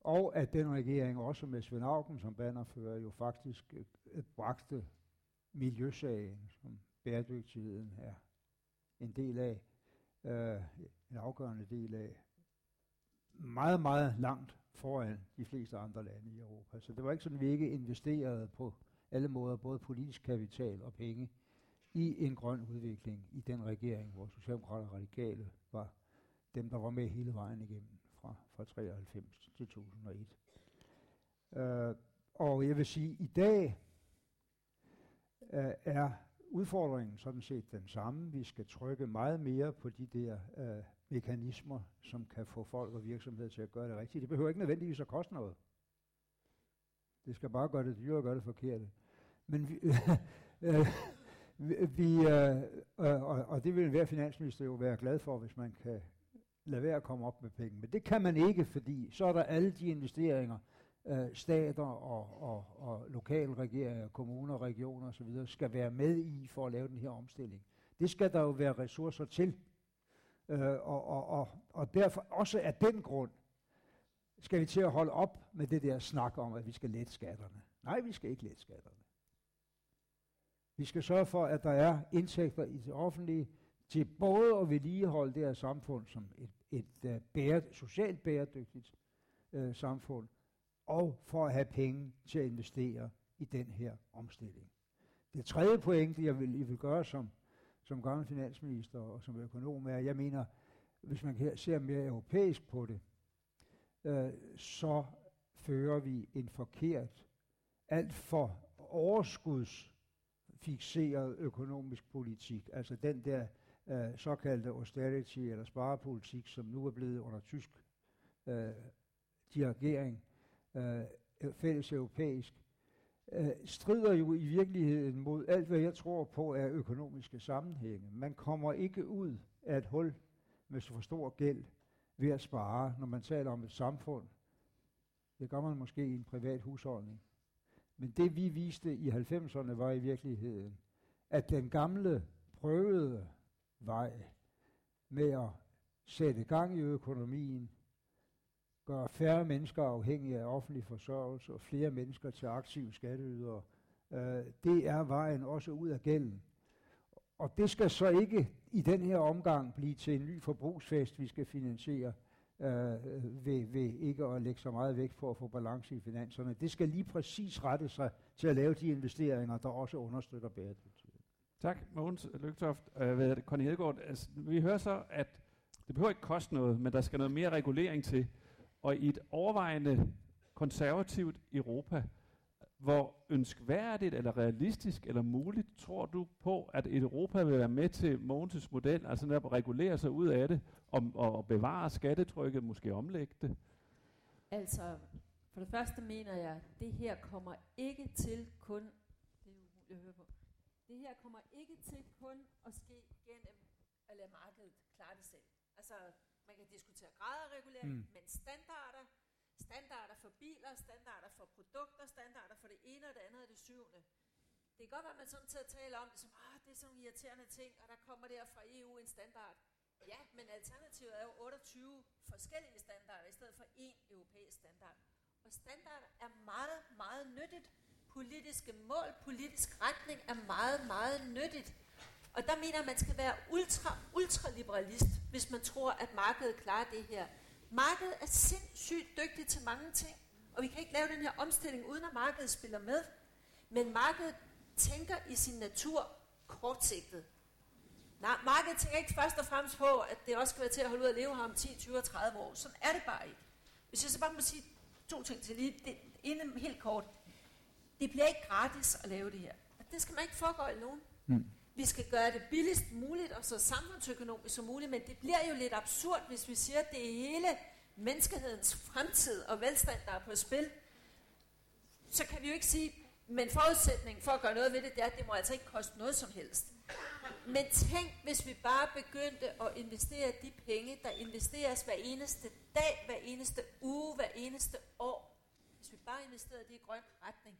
Og at den regering også med Svend Auken som bannerfører jo faktisk øh, øh, bragte miljøsagen, som bæredygtigheden er en del af, øh, en afgørende del af, meget, meget langt foran de fleste andre lande i Europa. Så det var ikke sådan, at vi ikke investerede på alle måder, både politisk kapital og penge, i en grøn udvikling i den regering, hvor Socialdemokrater og Radikale var dem, der var med hele vejen igennem fra, fra 93 til 2001. Øh, og jeg vil sige, at i dag øh, er udfordringen sådan set den samme. Vi skal trykke meget mere på de der øh, mekanismer, som kan få folk og virksomheder til at gøre det rigtigt. Det behøver ikke nødvendigvis at koste noget. Det skal bare gøre det dyre og gøre det forkerte. Men vi, øh, vi øh, øh, og, og det vil enhver finansminister jo være glad for, hvis man kan lade være at komme op med penge. Men det kan man ikke, fordi så er der alle de investeringer, øh, stater og, og, og lokale regeringer, kommuner, regioner osv. skal være med i for at lave den her omstilling. Det skal der jo være ressourcer til. Øh, og, og, og, og derfor også af den grund skal vi til at holde op med det der snak om, at vi skal lette skatterne. Nej, vi skal ikke lette skatterne. Vi skal sørge for, at der er indtægter i det offentlige til både at vedligeholde det her samfund som et, et øh, uh, bære, socialt bæredygtigt uh, samfund, og for at have penge til at investere i den her omstilling. Det tredje pointe, jeg vil, jeg vil gøre som, som gammel finansminister og som økonom, er, at jeg mener, hvis man ser mere europæisk på det, øh, så fører vi en forkert, alt for overskudsfixeret økonomisk politik. Altså den der øh, såkaldte austerity eller sparepolitik, som nu er blevet under tysk øh, dirigering, øh, fælles europæisk, øh, strider jo i virkeligheden mod alt, hvad jeg tror på er økonomiske sammenhænge. Man kommer ikke ud af et hul med så for stor gæld ved at spare, når man taler om et samfund. Det gør man måske i en privat husholdning. Men det vi viste i 90'erne var i virkeligheden, at den gamle prøvede vej med at sætte gang i økonomien, gøre færre mennesker afhængige af offentlig forsørgelse og flere mennesker til aktive skatteydere, øh, det er vejen også ud af gælden. Og det skal så ikke i den her omgang blive til en ny forbrugsfest, vi skal finansiere øh, ved, ved ikke at lægge så meget vægt på at få balance i finanserne. Det skal lige præcis rette sig til at lave de investeringer, der også understøtter bæredygtighed. Tak, Mogens Lygtoft. Øh, hvad er det, Conny Hedegaard, altså, vi hører så, at det behøver ikke koste noget, men der skal noget mere regulering til. Og i et overvejende konservativt Europa, hvor ønskværdigt eller realistisk eller muligt tror du på, at et Europa vil være med til Mogens' model, altså netop at regulere sig ud af det, og, og bevare skattetrykket, måske omlægge det? Altså, for det første mener jeg, at det her kommer ikke til kun, det er umuligt at høre på, det her kommer ikke til kun at ske gennem at lade markedet klare det selv. Altså, man kan diskutere graderregulering, mm. men standarder, standarder for biler, standarder for produkter, standarder for det ene og det andet og det syvende. Det kan godt være, at man sådan til taler om det som, ah, det er sådan nogle irriterende ting, og der kommer der fra EU en standard. Ja, men alternativet er jo 28 forskellige standarder i stedet for én europæisk standard. Og standard er meget, meget nyttigt. Politiske mål, politisk retning er meget, meget nyttigt. Og der mener jeg, at man skal være ultra, ultraliberalist, hvis man tror, at markedet klarer det her. Markedet er sindssygt dygtigt til mange ting, og vi kan ikke lave den her omstilling, uden at markedet spiller med. Men markedet tænker i sin natur kortsigtet. Nej, markedet tænker ikke først og fremmest på, at det også skal være til at holde ud at leve her om 10, 20 og 30 år. Sådan er det bare ikke. Hvis jeg så bare må sige to ting til lige. Det ene helt kort. Det bliver ikke gratis at lave det her. Det skal man ikke foregøje nogen. Mm. Vi skal gøre det billigst muligt og så samfundsøkonomisk som muligt, men det bliver jo lidt absurd, hvis vi siger, at det er hele menneskehedens fremtid og velstand, der er på spil. Så kan vi jo ikke sige, men forudsætningen for at gøre noget ved det, det er, at det må altså ikke koste noget som helst. Men tænk, hvis vi bare begyndte at investere de penge, der investeres hver eneste dag, hver eneste uge, hver eneste år. Hvis vi bare investerede det i grøn retning,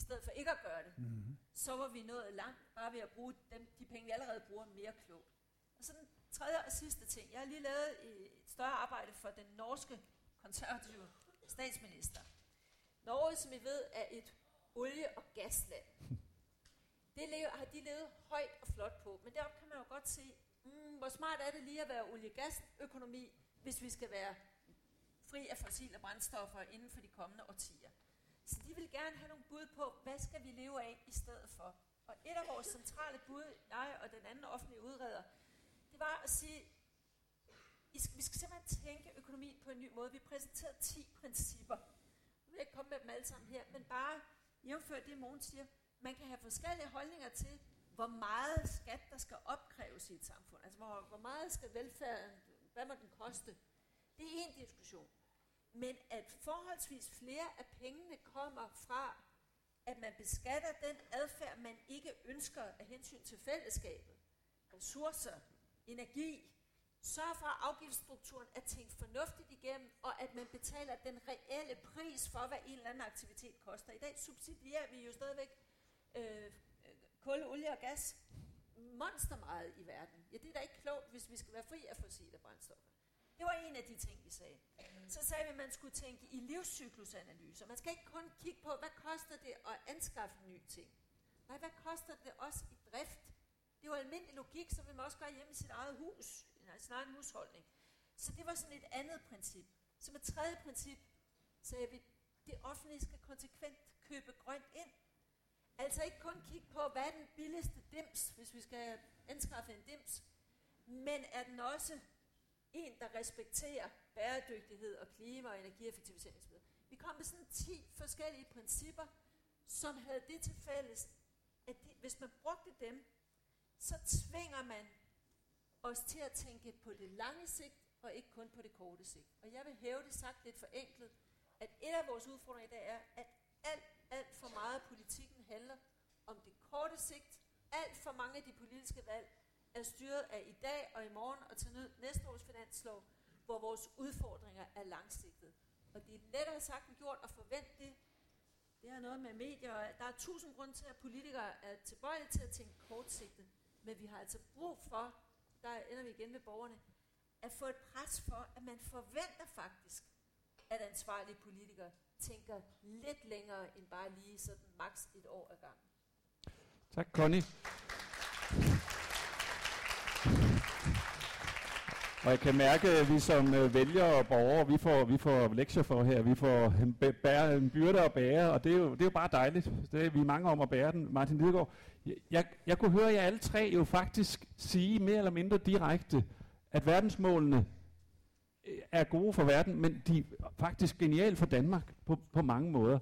i stedet for ikke at gøre det, mm-hmm. så var vi nået langt, bare ved at bruge dem, de penge, vi allerede bruger, mere klogt. Og så den tredje og sidste ting. Jeg har lige lavet et større arbejde for den norske konservative statsminister. Norge, som I ved, er et olie- og gasland. Det har de levet højt og flot på. Men deroppe kan man jo godt se, mm, hvor smart er det lige at være olie-gas-økonomi, hvis vi skal være fri af fossile brændstoffer inden for de kommende årtier. Så de vil gerne have nogle bud på, hvad skal vi leve af i stedet for. Og et af vores centrale bud, jeg og den anden offentlige udreder, det var at sige, vi skal simpelthen tænke økonomien på en ny måde. Vi præsenterede 10 principper. Nu vil jeg ikke komme med dem alle sammen her, men bare jævnfør det, Mogens siger. Man kan have forskellige holdninger til, hvor meget skat, der skal opkræves i et samfund. Altså, hvor, hvor meget skal velfærden, hvad må den koste? Det er en diskussion. Men at forholdsvis flere af pengene kommer fra, at man beskatter den adfærd, man ikke ønsker af hensyn til fællesskabet, ressourcer, energi, sørg for, at afgiftsstrukturen er tænkt fornuftigt igennem, og at man betaler den reelle pris for, hvad en eller anden aktivitet koster. I dag subsidierer vi jo stadigvæk øh, øh kul, olie og gas monster meget i verden. Ja, det er da ikke klogt, hvis vi skal være fri af fossile brændstoffer. Det var en af de ting, vi sagde. Så sagde vi, at man skulle tænke i livscyklusanalyser. Man skal ikke kun kigge på, hvad koster det at anskaffe nye ting. Nej, hvad koster det også i drift? Det er jo almindelig logik, som vi man også gøre hjemme i sit eget hus, i sin egen husholdning. Så det var sådan et andet princip. Som et tredje princip sagde vi, det offentlige skal konsekvent købe grønt ind. Altså ikke kun kigge på, hvad er den billigste dims, hvis vi skal anskaffe en dims, men er den også en, der respekterer bæredygtighed og klima og energieffektivisering osv. Vi kom med sådan 10 forskellige principper, som havde det til fælles, at de, hvis man brugte dem, så tvinger man os til at tænke på det lange sigt, og ikke kun på det korte sigt. Og jeg vil hæve det sagt lidt forenklet, at et af vores udfordringer i dag er, at alt, alt for meget af politikken handler om det korte sigt. Alt for mange af de politiske valg er styret af i dag og i morgen og til næste års finanslov, hvor vores udfordringer er langsigtede. Og det er lettere sagt end gjort at forvente det. Det har noget med medier, og der er tusind grunde til, at politikere er tilbøjelige til at tænke kortsigtet. Men vi har altså brug for, der ender vi igen med borgerne, at få et pres for, at man forventer faktisk, at ansvarlige politikere tænker lidt længere end bare lige sådan maks et år ad gangen. Tak, Connie. Og jeg kan mærke, at vi som øh, vælgere og borgere, vi får, vi får lektier for her. Vi får en, bære, en byrde at bære, og det er, jo, det er jo bare dejligt. Det er, vi er mange om at bære den. Martin Lidegaard, jeg, jeg, kunne høre jer alle tre jo faktisk sige mere eller mindre direkte, at verdensmålene øh, er gode for verden, men de er faktisk geniale for Danmark på, på mange måder.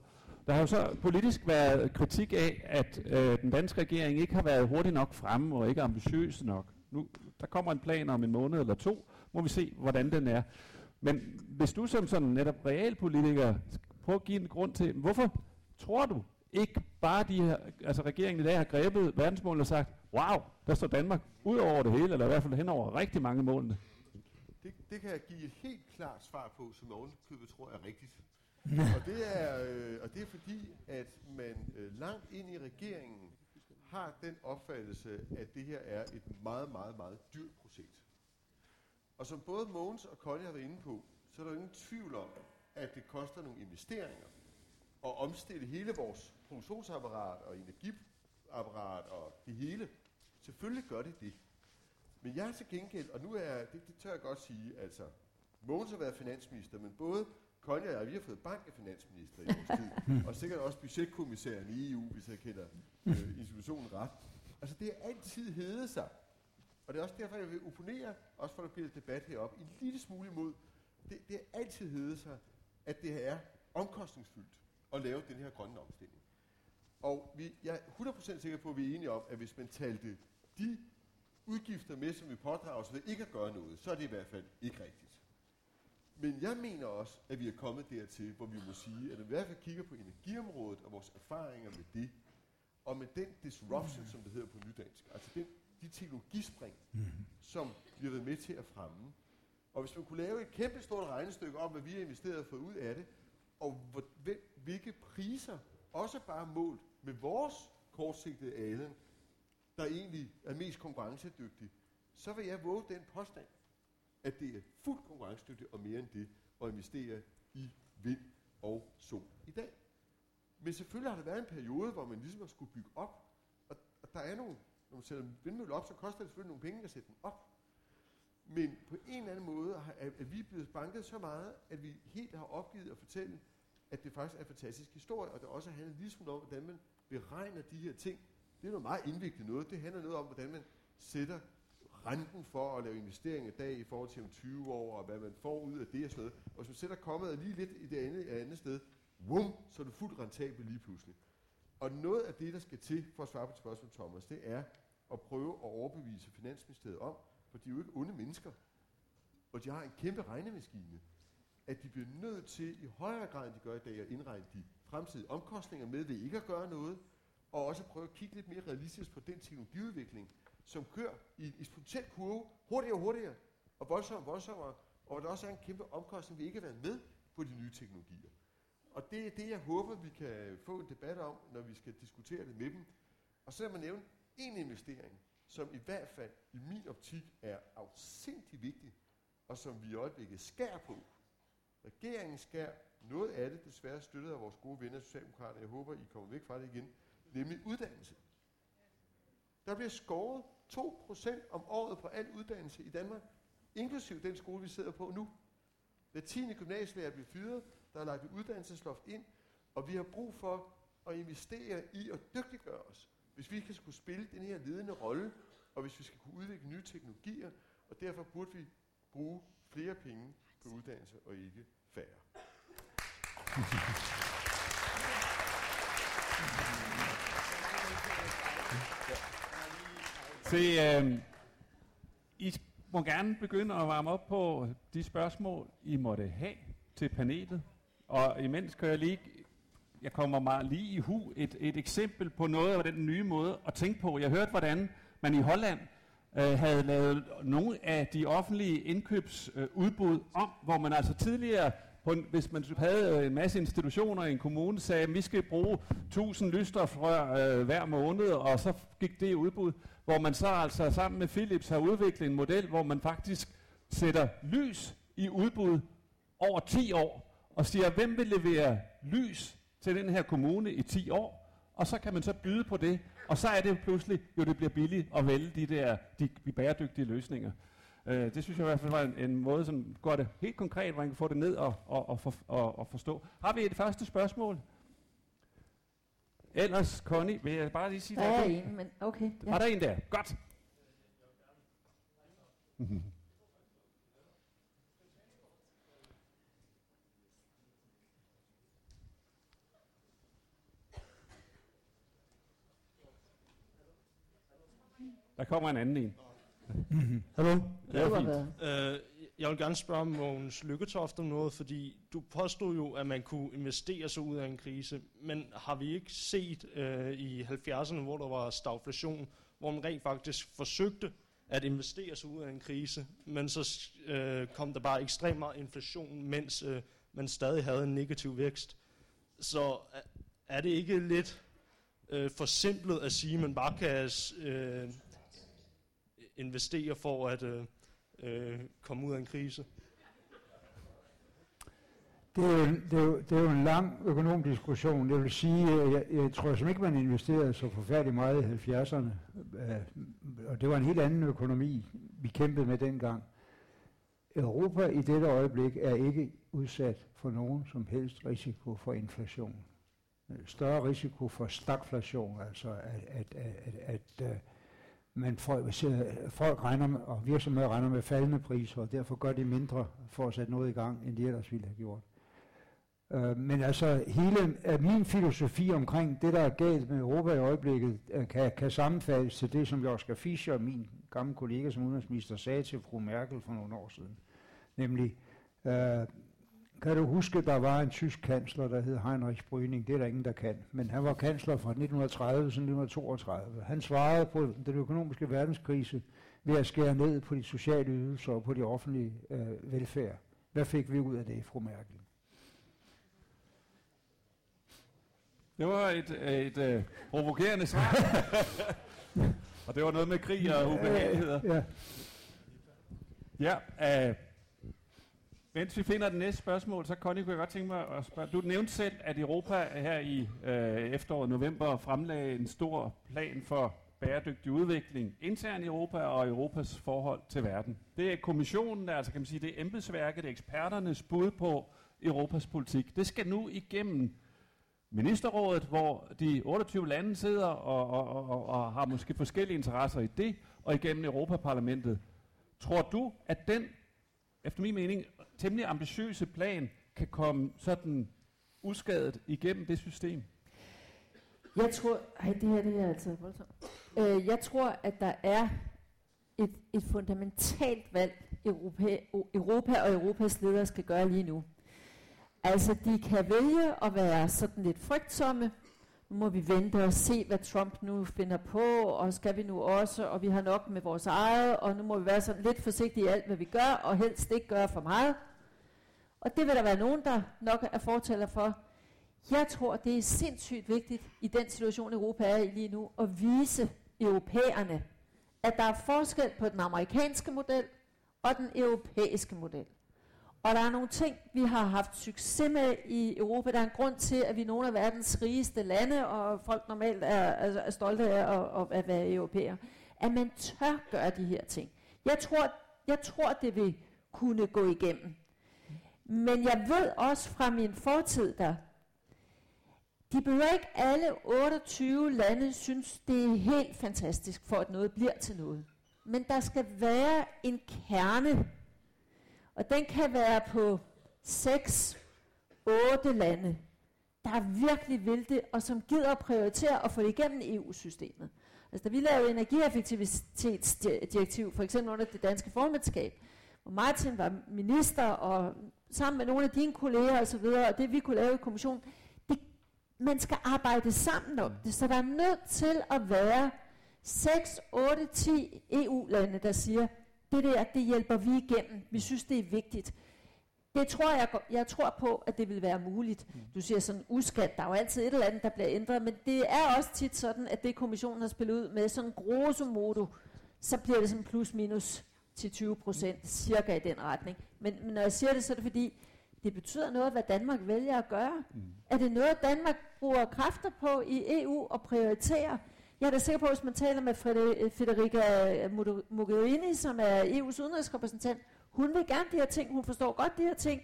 Der har jo så politisk været kritik af, at øh, den danske regering ikke har været hurtig nok fremme og ikke ambitiøs nok. Nu, der kommer en plan om en måned eller to, må vi se, hvordan den er. Men hvis du som sådan netop realpolitiker prøver at give en grund til, hvorfor tror du ikke bare de her, altså regeringen i dag har grebet verdensmålene og sagt, wow, der står Danmark ud over det hele, eller i hvert fald hen over rigtig mange målene. Det, det kan jeg give et helt klart svar på, som ovenkøbet tror er rigtigt. og, det er, øh, og det er fordi, at man øh, langt ind i regeringen har den opfattelse, at det her er et meget, meget, meget dyrt projekt. Og som både Mogens og Conny har været inde på, så er der ingen tvivl om, at det koster nogle investeringer at omstille hele vores produktionsapparat og energiapparat og det hele. Selvfølgelig gør det det. Men jeg er til gengæld, og nu er det, det tør jeg godt sige, altså, Mogens har været finansminister, men både Conny og jeg, vi har fået bank af finansminister i vores tid, og sikkert også budgetkommissæren i EU, hvis jeg kender øh, institutionen ret. Altså det har altid heddet sig, og det er også derfor, jeg vil opponere, også for at der bliver debat heroppe, en lille smule imod. Det, det har altid heddet sig, at det er omkostningsfyldt at lave den her grønne omstilling. Og vi, jeg er 100% sikker på, at vi er enige om, at hvis man talte de udgifter med, som vi pådrager os ved ikke at gøre noget, så er det i hvert fald ikke rigtigt. Men jeg mener også, at vi er kommet dertil, hvor vi må sige, at når vi i hvert fald kigger på energiområdet og vores erfaringer med det, og med den disruption, som det hedder på nydansk, altså den, de teknologispring, mm-hmm. som vi har været med til at fremme. Og hvis man kunne lave et kæmpe stort regnestykke om, hvad vi har investeret og fået ud af det, og hvor, hvilke priser, også bare målt med vores kortsigtede alen, der egentlig er mest konkurrencedygtig, så vil jeg våge den påstand, at det er fuldt konkurrencedygtigt og mere end det at investere i vind og sol i dag. Men selvfølgelig har der været en periode, hvor man ligesom har skulle bygge op, og, og der er nogle, når man sætter en vindmølle op, så koster det selvfølgelig nogle penge at sætte den op. Men på en eller anden måde har, er, er vi blevet banket så meget, at vi helt har opgivet at fortælle, at det faktisk er en fantastisk historie, og det også handler ligesom om, hvordan man beregner de her ting Det er noget meget indviklet noget. Det handler noget om, hvordan man sætter renten for at lave investeringer i dag i forhold til om 20 år, og hvad man får ud af det og sådan noget. Og hvis man sætter kommet lige lidt i det andet, andet sted, wum, så er det fuldt rentabel lige pludselig. Og noget af det, der skal til for at svare på et spørgsmål, Thomas, det er at prøve at overbevise Finansministeriet om, for de er jo ikke onde mennesker, og de har en kæmpe regnemaskine, at de bliver nødt til i højere grad, end de gør i dag, at indregne de fremtidige omkostninger med ved ikke at gøre noget, og også prøve at kigge lidt mere realistisk på den teknologiudvikling, som kører i en eksponentiel kurve, hurtigere og hurtigere, og voldsommere og voldsommere, og der også er en kæmpe omkostning vi ikke har været med på de nye teknologier. Og det er det, jeg håber, vi kan få en debat om, når vi skal diskutere det med dem. Og så lad mig nævne en investering, som i hvert fald i min optik er afsindig vigtig, og som vi i øjeblikket skærer på. Regeringen skær noget af det, desværre støttet af vores gode venner Socialdemokraterne. Jeg håber, I kommer væk fra det igen. Nemlig uddannelse. Der bliver skåret 2% om året på al uddannelse i Danmark, inklusiv den skole, vi sidder på nu. Hver 10. gymnasielærer bliver fyret, der er lagt et uddannelsesloft ind, og vi har brug for at investere i at dygtiggøre os, hvis vi kan skulle spille den her ledende rolle, og hvis vi skal kunne udvikle nye teknologier, og derfor burde vi bruge flere penge på uddannelse og ikke færre. Se, øh, I må gerne begynde at varme op på de spørgsmål, I måtte have til panelet. Og imens kan jeg lige, jeg kommer mig lige i hu et, et eksempel på noget af den nye måde at tænke på. Jeg hørte, hvordan man i Holland øh, havde lavet nogle af de offentlige indkøbsudbud øh, om, hvor man altså tidligere hun, hvis man havde øh, en masse institutioner i en kommune, sagde, at vi skal bruge 1000 lysstofrør øh, hver måned, og så gik det i udbud, hvor man så altså sammen med Philips har udviklet en model, hvor man faktisk sætter lys i udbud over 10 år, og siger, hvem vil levere lys til den her kommune i 10 år, og så kan man så byde på det, og så er det jo pludselig, jo det bliver billigt at vælge de der de bæredygtige løsninger. Øh, det synes jeg i hvert fald var en, en måde, som går det helt konkret, hvor man kan få det ned og, og, og, for, og, og forstå. Har vi et første spørgsmål? Ellers, Connie, vil jeg bare lige sige... Der er en, men okay. Ja. Var der en der? Godt. Der kommer en anden en. Hallo? Det er fint. Øh, jeg vil gerne spørge Mogens Lykketoft om noget, fordi du påstod jo, at man kunne investere sig ud af en krise, men har vi ikke set øh, i 70'erne, hvor der var stagflation, hvor man rent faktisk forsøgte at investere sig ud af en krise, men så øh, kom der bare ekstremt meget inflation, mens øh, man stadig havde en negativ vækst. Så er det ikke lidt øh, forsimplet at sige, at man bare kan øh, investere for at øh, øh, komme ud af en krise? Det er, jo, det, er jo, det er jo en lang økonomisk diskussion. Jeg vil sige, jeg, jeg, jeg tror som ikke, man investerede så forfærdeligt meget i 70'erne. Øh, og det var en helt anden økonomi, vi kæmpede med dengang. Europa i dette øjeblik er ikke udsat for nogen som helst risiko for inflation. Øh, større risiko for stagflation, altså at, at, at, at, at øh, men folk, øh, folk regner med, og virksomheder regner med faldende priser, og derfor gør de mindre for at sætte noget i gang, end de ellers ville have gjort. Øh, men altså, hele øh, min filosofi omkring det, der er galt med Europa i øjeblikket, øh, kan, kan sammenfaldes til det, som Joschka Fischer, min gamle kollega som udenrigsminister, sagde til fru Merkel for nogle år siden. Nemlig, øh, kan du huske, der var en tysk kansler, der hed Heinrich Brüning? Det er der ingen, der kan. Men han var kansler fra 1930 til 1932. Han svarede på den økonomiske verdenskrise ved at skære ned på de sociale ydelser og på de offentlige øh, velfærd. Hvad fik vi ud af det, fru Merkel? Det var et, et, uh, provokerende svar. og det var noget med krig og ubehageligheder. Ja. Ja, uh, mens vi finder det næste spørgsmål, så Connie, kunne jeg godt tænke mig at spørge. Du nævnte selv, at Europa her i øh, efteråret november fremlagde en stor plan for bæredygtig udvikling internt i Europa og Europas forhold til verden. Det er kommissionen, altså kan man sige, det er embedsværket, det er eksperternes bud på Europas politik. Det skal nu igennem ministerrådet, hvor de 28 lande sidder og, og, og, og har måske forskellige interesser i det, og igennem Europaparlamentet. Tror du, at den, efter min mening, temmelig ambitiøse plan kan komme sådan uskadet igennem det system? Jeg tror, ej, det her det er altså voldsomt. Øh, jeg tror, at der er et, et fundamentalt valg, Europa, Europa og Europas ledere skal gøre lige nu. Altså, de kan vælge at være sådan lidt frygtsomme. Nu må vi vente og se, hvad Trump nu finder på, og skal vi nu også, og vi har nok med vores eget, og nu må vi være sådan lidt forsigtige i alt, hvad vi gør, og helst ikke gøre for meget. Og det vil der være nogen, der nok er fortaler for. Jeg tror, det er sindssygt vigtigt i den situation, Europa er i lige nu, at vise europæerne, at der er forskel på den amerikanske model og den europæiske model. Og der er nogle ting, vi har haft succes med i Europa. Der er en grund til, at vi er nogle af verdens rigeste lande, og folk normalt er, altså er stolte af at, at være europæer. At man tør gøre de her ting. Jeg tror, jeg tror, det vil kunne gå igennem. Men jeg ved også fra min fortid der, de behøver ikke alle 28 lande synes, det er helt fantastisk, for at noget bliver til noget. Men der skal være en kerne, og den kan være på 6, 8 lande, der virkelig vil det, og som gider at prioritere at få det igennem EU-systemet. Altså da vi lavede energieffektivitetsdirektiv, for eksempel under det danske formandskab, hvor Martin var minister, og sammen med nogle af dine kolleger osv., og, og det vi kunne lave i kommissionen, det, man skal arbejde sammen om det, så der er nødt til at være 6, 8, 10 EU-lande, der siger, det der, det hjælper vi igennem. Vi synes, det er vigtigt. Det tror jeg, jeg tror på, at det vil være muligt. Du siger sådan uskat, der er jo altid et eller andet, der bliver ændret, men det er også tit sådan, at det kommissionen har spillet ud med sådan grosso modo, så bliver det sådan plus minus til 20 procent, cirka i den retning. Men, men når jeg siger det, så er det fordi, det betyder noget, hvad Danmark vælger at gøre. Mm. Er det noget, Danmark bruger kræfter på i EU og prioriterer? Jeg er da sikker på, at hvis man taler med Federica Mogherini, som er EU's udenrigsrepræsentant, hun vil gerne de her ting, hun forstår godt de her ting.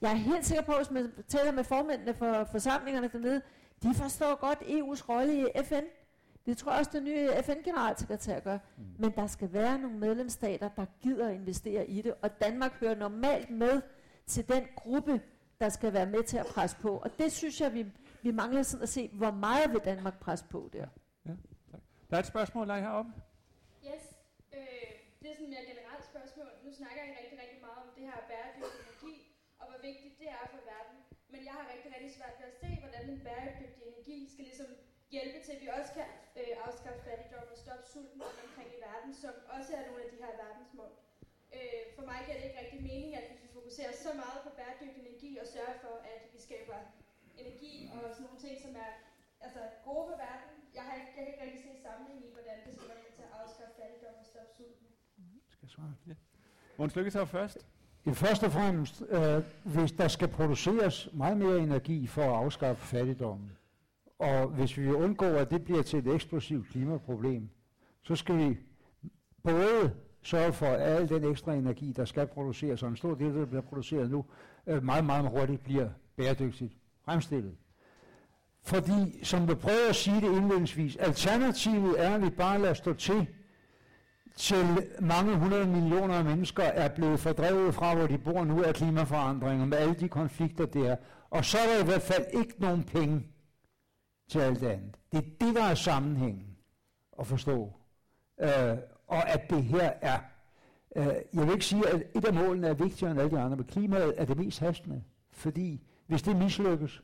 Jeg er helt sikker på, at hvis man taler med formændene for forsamlingerne dernede, de forstår godt EU's rolle i FN. Det tror jeg også, den nye FN-generalsekretær gør. Mm. Men der skal være nogle medlemsstater, der gider at investere i det, og Danmark hører normalt med til den gruppe, der skal være med til at presse på. Og det synes jeg, vi, vi mangler sådan at se, hvor meget vil Danmark presse på der. Ja, tak. Der er et spørgsmål, der er heroppe. Yes. Øh, det er sådan et mere generelt spørgsmål. Nu snakker jeg rigtig, rigtig meget om det her bæredygtig energi, og hvor vigtigt det er for verden. Men jeg har rigtig, rigtig svært ved at se, hvordan en bæredygtig energi skal ligesom hjælpe til, at vi også kan øh, afskaffe fattigdom og stoppe sulten omkring i verden, som også er nogle af de her verdensmål. Øh, for mig giver det ikke rigtig mening, at vi fokuserer så meget på bæredygtig energi og sørger for, at vi skaber energi og sådan nogle ting, som er altså, gode for verden. Jeg, har ikke, jeg kan ikke rigtig se sammenhæng i, hvordan det skal være med til at afskaffe fattigdom og stoppe sulten. Skal jeg svare? Ja. Måns Lykke så først. Ja, først og fremmest, øh, hvis der skal produceres meget mere energi for at afskaffe fattigdommen, og hvis vi undgår, at det bliver til et eksplosivt klimaproblem, så skal vi både sørge for, at al den ekstra energi, der skal produceres, og en stor del, der bliver produceret nu, øh, meget, meget hurtigt bliver bæredygtigt fremstillet. Fordi, som du prøver at sige det indledningsvis, alternativet er, at vi bare lader stå til, til mange hundrede millioner af mennesker er blevet fordrevet fra, hvor de bor nu af klimaforandringer, med alle de konflikter der. Og så er der i hvert fald ikke nogen penge til alt det andet. Det er det, der er sammenhængen at forstå. Øh, og at det her er, øh, jeg vil ikke sige, at et af målene er vigtigere end alle de andre, men klimaet er det mest hastende. Fordi hvis det mislykkes,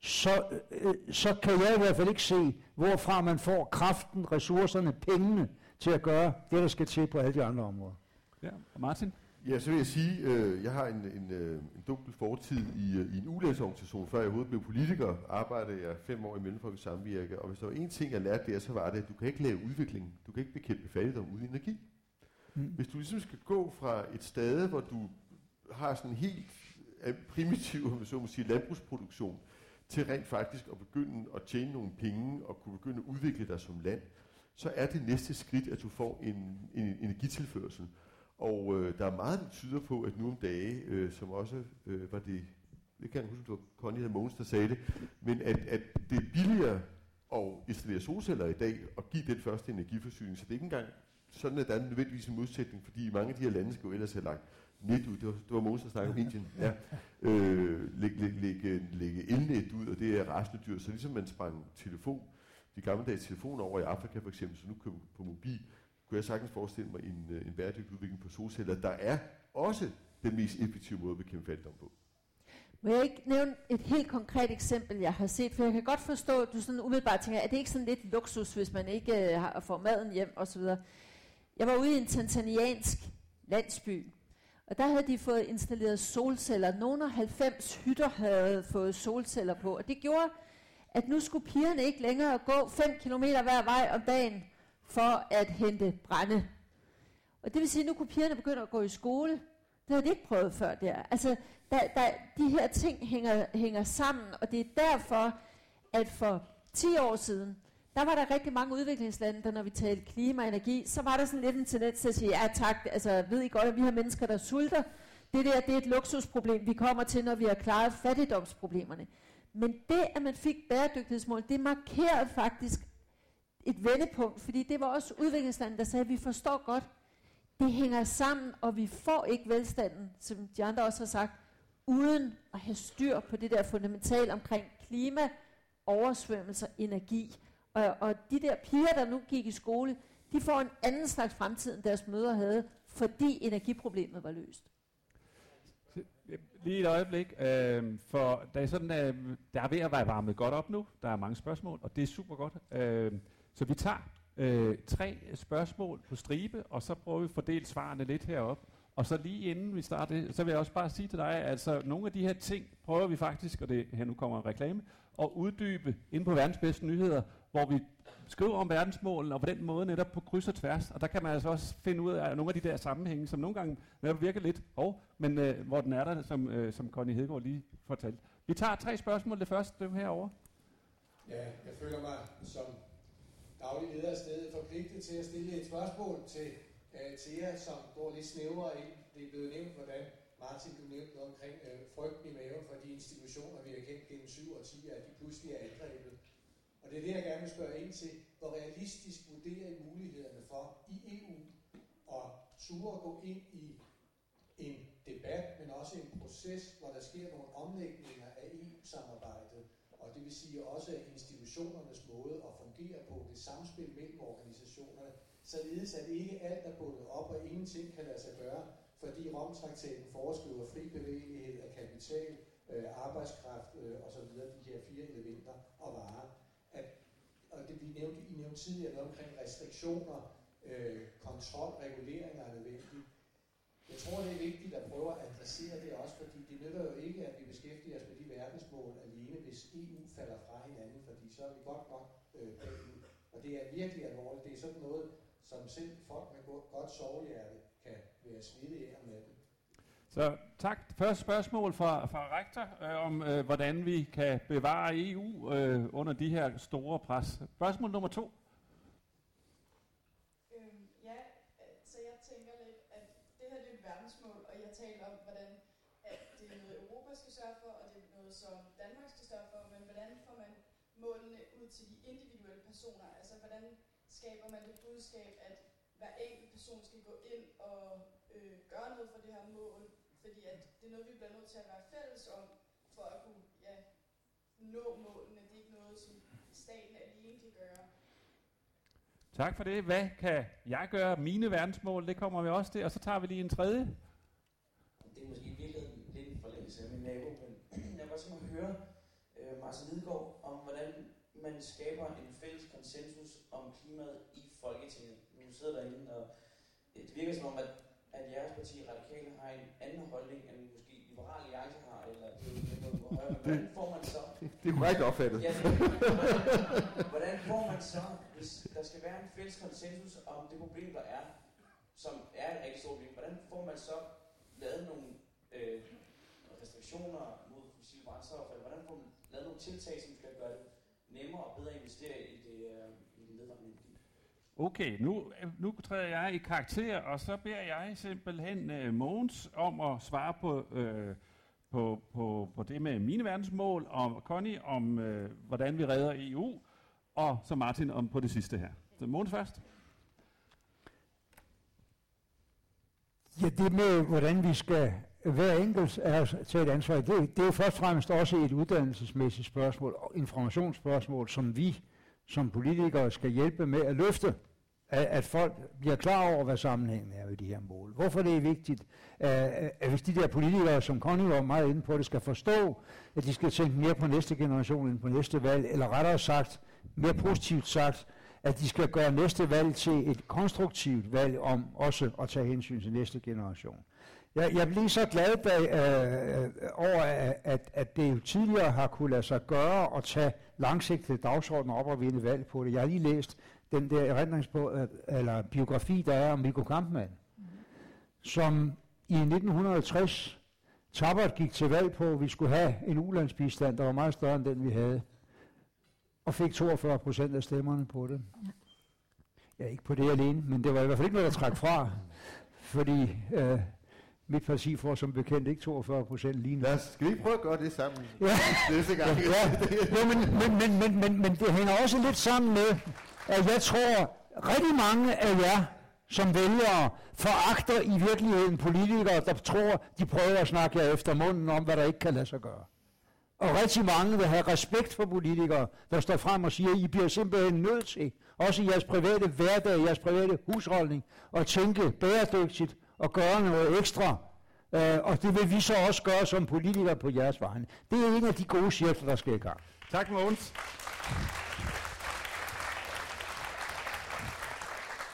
så, øh, så kan jeg i hvert fald ikke se, hvorfra man får kraften, ressourcerne, pengene til at gøre det, der skal til på alle de andre områder. Ja, Martin? Ja, så vil jeg sige, øh, jeg har en, en, øh, en dunkel fortid i, øh, i en ulandsorganisation. Før jeg overhovedet blev politiker, arbejdede jeg fem år i Mellemfolkets Samvirke, og hvis der var en ting, jeg lærte der, så var det, at du kan ikke lave udvikling. Du kan ikke bekæmpe fattigdom uden energi. Mm. Hvis du ligesom skal gå fra et sted, hvor du har sådan en helt øh, primitiv, så må sige, landbrugsproduktion, til rent faktisk at begynde at tjene nogle penge og kunne begynde at udvikle dig som land, så er det næste skridt, at du får en, en energitilførsel. Og øh, der er meget, der tyder på, at nu om dage, øh, som også øh, var det det kan jeg huske, det var Connie eller Mogens, der sagde det, men at, at det er billigere at installere solceller i dag og give den første energiforsyning, så det er ikke engang sådan, at der er nødvendigvis en modsætning, fordi mange af de her lande skal jo ellers have lagt net ud. Det var, det var Mogens, der snakkede om Indien. Ja. Øh, lægge, lægge, lægge, lægge elnet ud, og det er rasende dyrt. Så ligesom man sprang telefon, de gammeldags telefoner over i Afrika for eksempel, så nu kan på mobil, kunne jeg sagtens forestille mig en, øh, en bæredygtig udvikling på solceller, der er også den mest effektive måde at bekæmpe fattigdom på. Må jeg ikke nævne et helt konkret eksempel, jeg har set? For jeg kan godt forstå, at du sådan umiddelbart tænker, at det ikke sådan lidt luksus, hvis man ikke øh, har, får maden hjem osv. Jeg var ude i en tanzaniansk landsby, og der havde de fået installeret solceller. Nogle af 90 hytter havde fået solceller på, og det gjorde, at nu skulle pigerne ikke længere gå 5 km hver vej om dagen for at hente brænde. Og det vil sige, at nu kunne pigerne begynde at gå i skole. Det havde de ikke prøvet før der. Altså, der, der, de her ting hænger, hænger sammen, og det er derfor, at for 10 år siden, der var der rigtig mange udviklingslande, der når vi talte klima og energi, så var der sådan lidt en tendens til at sige, ja tak, altså ved I godt, at vi har mennesker, der sulter. Det der, det er et luksusproblem, vi kommer til, når vi har klaret fattigdomsproblemerne. Men det, at man fik bæredygtighedsmål, det markerede faktisk et vendepunkt, fordi det var også udviklingslandet, der sagde, at vi forstår godt, det hænger sammen, og vi får ikke velstanden, som de andre også har sagt, uden at have styr på det der fundamentale omkring klima, oversvømmelser, energi. Og, og de der piger, der nu gik i skole, de får en anden slags fremtid, end deres mødre havde, fordi energiproblemet var løst. Lige et øjeblik, øh, for der er, sådan, øh, der er ved at være varmet godt op nu. Der er mange spørgsmål, og det er super godt. Øh, så vi tager øh, tre spørgsmål på stribe, og så prøver vi at fordele svarene lidt herop. Og så lige inden vi starter, så vil jeg også bare sige til dig, at altså, nogle af de her ting prøver vi faktisk, og det her nu kommer en reklame, at uddybe ind på verdens bedste nyheder, hvor vi skriver om verdensmålene, og på den måde netop på kryds og tværs. Og der kan man altså også finde ud af nogle af de der sammenhænge, som nogle gange netop virker lidt hov, men øh, hvor den er der, som, øh, som Connie Hedegaard lige fortalte. Vi tager tre spørgsmål. Det første, dem herovre. Ja, jeg føler mig som daglig leder af stedet forpligtet til at stille et spørgsmål til, øh, til jer, som går lidt snævrere ind. Det er blevet nævnt, hvordan Martin, du nævnte noget omkring øh, frygten i maven for de institutioner, vi har kendt gennem syv årtier, at de pludselig er angrebet. Og det er det, jeg gerne vil spørge ind til. Hvor realistisk vurderer I mulighederne for i EU at ture gå ind i en debat, men også en proces, hvor der sker nogle omlægninger af EU-samarbejdet, og det vil sige også institutionernes måde at fungere på, det samspil mellem organisationerne, således at ikke alt er bundet op, og ingenting kan lade sig gøre, fordi Romtraktaten foreskriver fri bevægelighed af kapital, øh, arbejdskraft øh, osv., de her fire elementer og varer. At, og det vi nævnte, I nævnte tidligere noget omkring restriktioner, øh, kontrol, reguleringer er nødvendigt. Jeg tror, det er vigtigt at prøve at adressere det også, fordi det nytter jo ikke, at vi beskæftiger os med de verdensmål alene, hvis EU falder fra hinanden, fordi så er vi godt nok øh, bagud. Og det er virkelig alvorligt. Det er sådan noget, som selv folk med godt sovehjerte kan være smidige af med det. Så tak. Første spørgsmål fra, fra rektor øh, om, øh, hvordan vi kan bevare EU øh, under de her store pres. Spørgsmål nummer to. Øhm, ja, så jeg tænker lidt, at det her det er et verdensmål, og jeg taler om, hvordan at det er noget, Europa skal sørge for, og det er noget, som Danmark skal sørge for, men hvordan får man målene ud til de individuelle personer? Altså, hvordan skaber man det budskab, at hver enkelt person skal gå ind og øh, gøre noget for det her mål, fordi at det er noget, vi bliver nødt til at være fælles om, for at kunne ja, nå målene. Det er ikke noget, som staten alene kan gøre. Tak for det. Hvad kan jeg gøre? Mine verdensmål, det kommer vi også til. Og så tager vi lige en tredje. Det er måske i virkeligheden lidt en forlængelse af min nabo, men jeg tænke mig at høre øh, Martin Lidegaard man skaber en fælles konsensus om klimaet i Folketinget. Nu sidder derinde, og det virker som om, at, at jeres parti, Radikale, har en anden holdning, end måske Liberal Alliance har, eller det er højre. Hvordan får man så... Det er korrekt opfattet. Ja, hvordan, hvordan får man så, hvis der skal være en fælles konsensus om det problem, der er, som er et rigtig stort problem, hvordan får man så lavet nogle øh, restriktioner mod fossile brændstoffer, eller hvordan får man lavet nogle tiltag, som skal gøre det nemmere og bedre at investere i, det, øh, i den vedvarende energi. Okay, nu, nu træder jeg i karakter, og så beder jeg simpelthen uh, Mogens om at svare på uh, på, på, på det med mine verdensmål, og Connie om, øh, hvordan vi redder EU, og så Martin om på det sidste her. Så Mogens først. Ja, det med, hvordan vi skal hver enkelt er os et ansvar, det, det er jo først og fremmest også et uddannelsesmæssigt spørgsmål og informationsspørgsmål, som vi som politikere skal hjælpe med at løfte, at, at folk bliver klar over, hvad sammenhængen er ved de her mål. Hvorfor det er vigtigt, at, at hvis de der politikere, som Conny var meget inde på, det skal forstå, at de skal tænke mere på næste generation end på næste valg, eller rettere sagt, mere positivt sagt, at de skal gøre næste valg til et konstruktivt valg om også at tage hensyn til næste generation. Jeg, jeg blev så glad da, øh, øh, over, at, at det jo tidligere har kunne lade sig gøre at tage langsigtede dagsordner op og vinde valg på det. Jeg har lige læst den der erindringsbog, øh, eller biografi, der er om Mikko Kampmann, mm. som i 1960 tabert gik til valg på, at vi skulle have en ulandsbistand, der var meget større end den, vi havde og fik 42 procent af stemmerne på det. Ja, ikke på det alene, men det var i hvert fald ikke noget, der trak fra, fordi øh, mit parti får som bekendt ikke 42 procent lige nu. Lad os, skal vi prøve at gøre det sammen ja. næste gang? ja, ja. men, men, men, men, men, men det hænger også lidt sammen med, at jeg tror, rigtig mange af jer, som vælgere, foragter i virkeligheden politikere, der tror, de prøver at snakke jer efter munden om, hvad der ikke kan lade sig gøre. Og rigtig mange vil have respekt for politikere, der står frem og siger, at I bliver simpelthen nødt til, også i jeres private hverdag, i jeres private husholdning, at tænke bæredygtigt og gøre noget ekstra. Uh, og det vil vi så også gøre som politikere på jeres vegne. Det er en af de gode cirkler, der skal i gang. Tak, Mogens.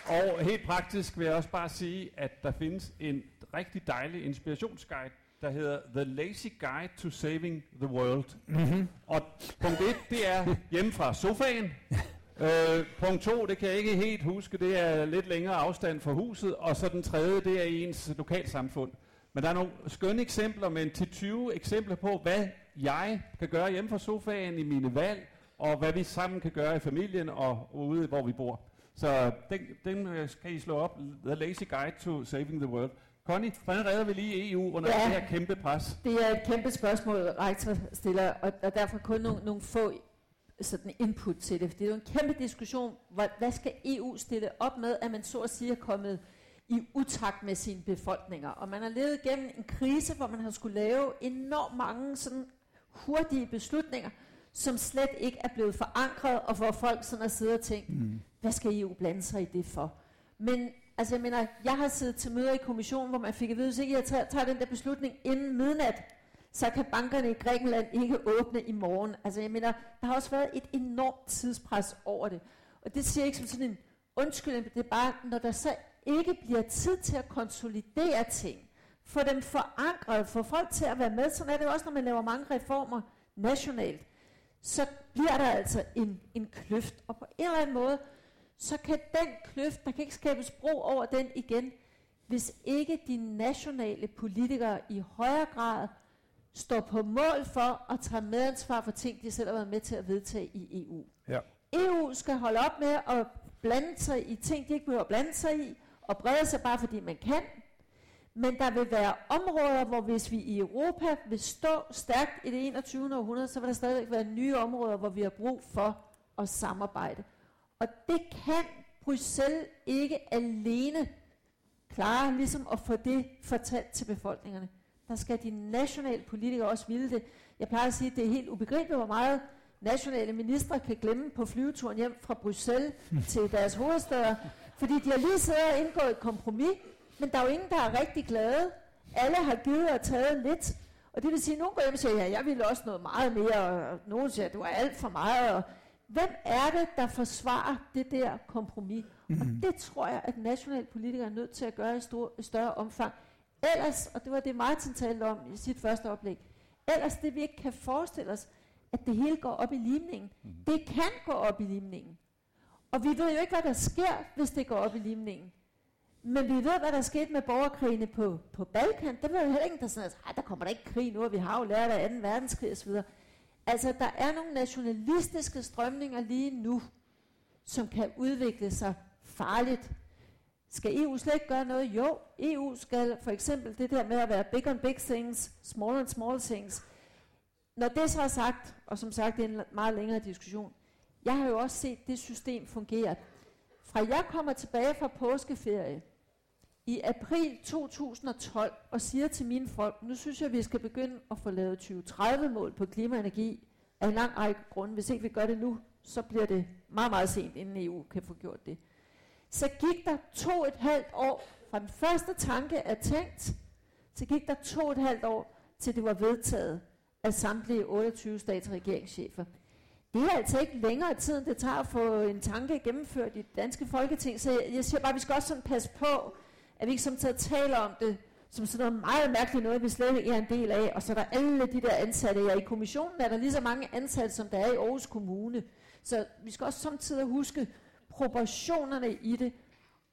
Og helt praktisk vil jeg også bare sige, at der findes en rigtig dejlig inspirationsguide der hedder The Lazy Guide to Saving the World. Mm-hmm. Og punkt 1, det er hjemme fra sofaen. øh, punkt 2, det kan jeg ikke helt huske, det er lidt længere afstand fra huset. Og så den tredje, det er i ens lokalsamfund. Men der er nogle skønne eksempler, men til 20 eksempler på, hvad jeg kan gøre hjemme fra sofaen i mine valg, og hvad vi sammen kan gøre i familien og ude, hvor vi bor. Så den, den øh, skal I slå op, The Lazy Guide to Saving the World. Connie, hvordan redder vi lige EU under ja, det her kæmpe pres? Det er et kæmpe spørgsmål, rektor stiller, og, og derfor kun nogle, nogle få sådan input til det. Det er jo en kæmpe diskussion, hvad, hvad skal EU stille op med, at man så at sige er kommet i utakt med sine befolkninger. Og man har levet gennem en krise, hvor man har skulle lave enormt mange sådan hurtige beslutninger, som slet ikke er blevet forankret, og hvor folk sådan har siddet og tænkt, mm. hvad skal EU blande sig i det for? Men Altså jeg mener, jeg har siddet til møder i kommissionen, hvor man fik at vide, hvis ikke jeg tager, tager den der beslutning inden midnat, så kan bankerne i Grækenland ikke åbne i morgen. Altså jeg mener, der har også været et enormt tidspres over det. Og det siger jeg ikke som sådan en undskyldning, det er bare, når der så ikke bliver tid til at konsolidere ting, få dem forankret, få folk til at være med, sådan er det også, når man laver mange reformer nationalt, så bliver der altså en, en kløft. Og på en eller anden måde, så kan den kløft, der kan ikke skabes bro over den igen, hvis ikke de nationale politikere i højere grad står på mål for at tage medansvar for ting, de selv har været med til at vedtage i EU. Ja. EU skal holde op med at blande sig i ting, de ikke behøver at blande sig i, og brede sig bare fordi man kan. Men der vil være områder, hvor hvis vi i Europa vil stå stærkt i det 21. århundrede, så vil der stadigvæk være nye områder, hvor vi har brug for at samarbejde. Og det kan Bruxelles ikke alene klare, ligesom at få det fortalt til befolkningerne. Der skal de nationale politikere også ville det. Jeg plejer at sige, at det er helt ubegribeligt, hvor meget nationale ministre kan glemme på flyveturen hjem fra Bruxelles til deres hovedsteder, fordi de har lige siddet og indgået et kompromis, men der er jo ingen, der er rigtig glade. Alle har givet og taget lidt, og det vil sige, at nogen går hjem og siger, ja, jeg vil også noget meget mere, og nogen siger, at du er alt for meget, og Hvem er det, der forsvarer det der kompromis? Mm-hmm. Og det tror jeg, at nationale politikere er nødt til at gøre i, stor, større omfang. Ellers, og det var det Martin talte om i sit første oplæg, ellers det vi ikke kan forestille os, at det hele går op i limningen. Mm-hmm. Det kan gå op i limningen. Og vi ved jo ikke, hvad der sker, hvis det går op i limningen. Men vi ved, hvad der skete med borgerkrigene på, på Balkan. Der var jo heller ikke, der sådan, at der kommer der ikke krig nu, og vi har jo lært af 2. verdenskrig osv. Altså, der er nogle nationalistiske strømninger lige nu, som kan udvikle sig farligt. Skal EU slet ikke gøre noget? Jo, EU skal for eksempel det der med at være big on big things, small on small things. Når det så er sagt, og som sagt det er en meget længere diskussion, jeg har jo også set det system fungere. Fra jeg kommer tilbage fra påskeferie i april 2012 og siger til mine folk, nu synes jeg, vi skal begynde at få lavet 2030-mål på klima og energi af en lang række grunde. Hvis ikke vi gør det nu, så bliver det meget, meget sent, inden EU kan få gjort det. Så gik der to og et halvt år fra den første tanke er tænkt, så gik der to og et halvt år, til det var vedtaget af samtlige 28 stats- regeringschefer. Det er altså ikke længere tid, det tager at få en tanke gennemført i det danske folketing, så jeg, jeg siger bare, at vi skal også sådan passe på, at vi ikke samtidig taler om det som sådan noget meget mærkeligt noget, vi slet ikke er en del af, og så er der alle de der ansatte. Ja, i kommissionen er der lige så mange ansatte, som der er i Aarhus Kommune. Så vi skal også samtidig huske proportionerne i det,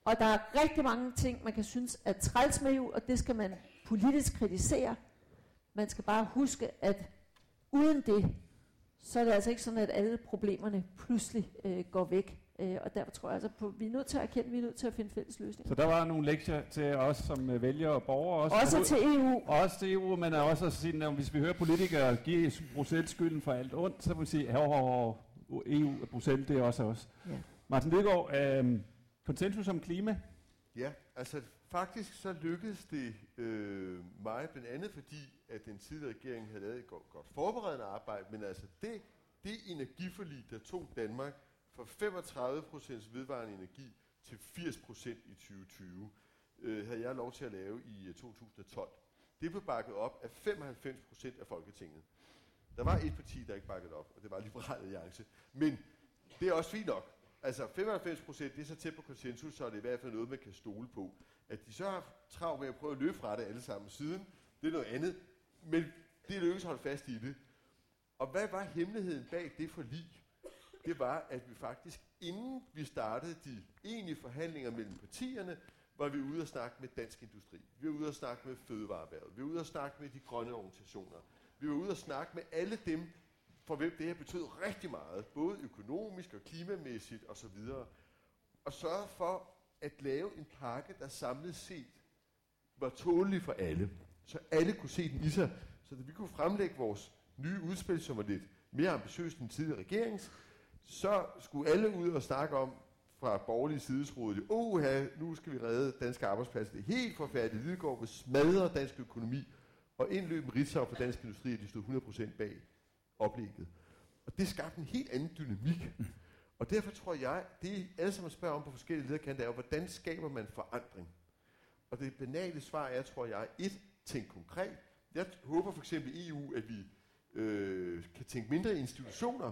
og der er rigtig mange ting, man kan synes er træls med EU, og det skal man politisk kritisere. Man skal bare huske, at uden det, så er det altså ikke sådan, at alle problemerne pludselig øh, går væk. Øh, og derfor tror jeg altså, på, vi er nødt til at erkende, vi er nødt til at finde fælles løsninger. Så der var nogle lektier til os som uh, vælgere og borgere også. Også til EU. Også til EU, men også at sige, at hvis vi hører politikere give Bruxelles skylden for alt ondt, så må vi sige, at EU og Bruxelles, det er også os. Ja. Martin Lidegaard, øh, konsensus om klima? Ja, altså faktisk så lykkedes det øh, mig, blandt andet fordi, at den tidligere regering havde lavet et godt, godt forberedende arbejde, men altså det, det energiforlig, der tog Danmark fra 35% vedvarende energi til 80% i 2020, øh, havde jeg lov til at lave i øh, 2012. Det blev bakket op af 95% af Folketinget. Der var et parti, der ikke bakkede op, og det var Liberal Alliance. Men det er også fint nok. Altså 95 procent, det er så tæt på konsensus, så er det i hvert fald noget, man kan stole på. At de så har travlt med at prøve at løbe fra det alle sammen siden, det er noget andet. Men det er lykkedes at holde fast i det. Og hvad var hemmeligheden bag det forlig? Det var, at vi faktisk, inden vi startede de egentlige forhandlinger mellem partierne, var vi ude og snakke med dansk industri. Vi var ude og snakke med fødevareerhvervet. Vi var ude og snakke med de grønne organisationer. Vi var ude og snakke med alle dem, for hvem det her betød rigtig meget, både økonomisk og klimamæssigt osv. Og sørge for at lave en pakke, der samlet set var tålelig for alle. Så alle kunne se den i sig. Så da vi kunne fremlægge vores nye udspil, som var lidt mere ambitiøst end tidligere regerings, så skulle alle ud og snakke om, fra borgerlige sidesrådet, åh, nu skal vi redde danske arbejdspladser. Det er helt forfærdeligt. Lidegaard vil smadre dansk økonomi, og indløbe med Ritzau for dansk industri, at de stod 100% bag oplægget. Og det skabte en helt anden dynamik. Og derfor tror jeg, det alle sammen spørger om på forskellige lederkanter, er jo, hvordan skaber man forandring? Og det banale svar er, tror jeg, et, tænk konkret. Jeg håber for eksempel i EU, at vi øh, kan tænke mindre i institutioner,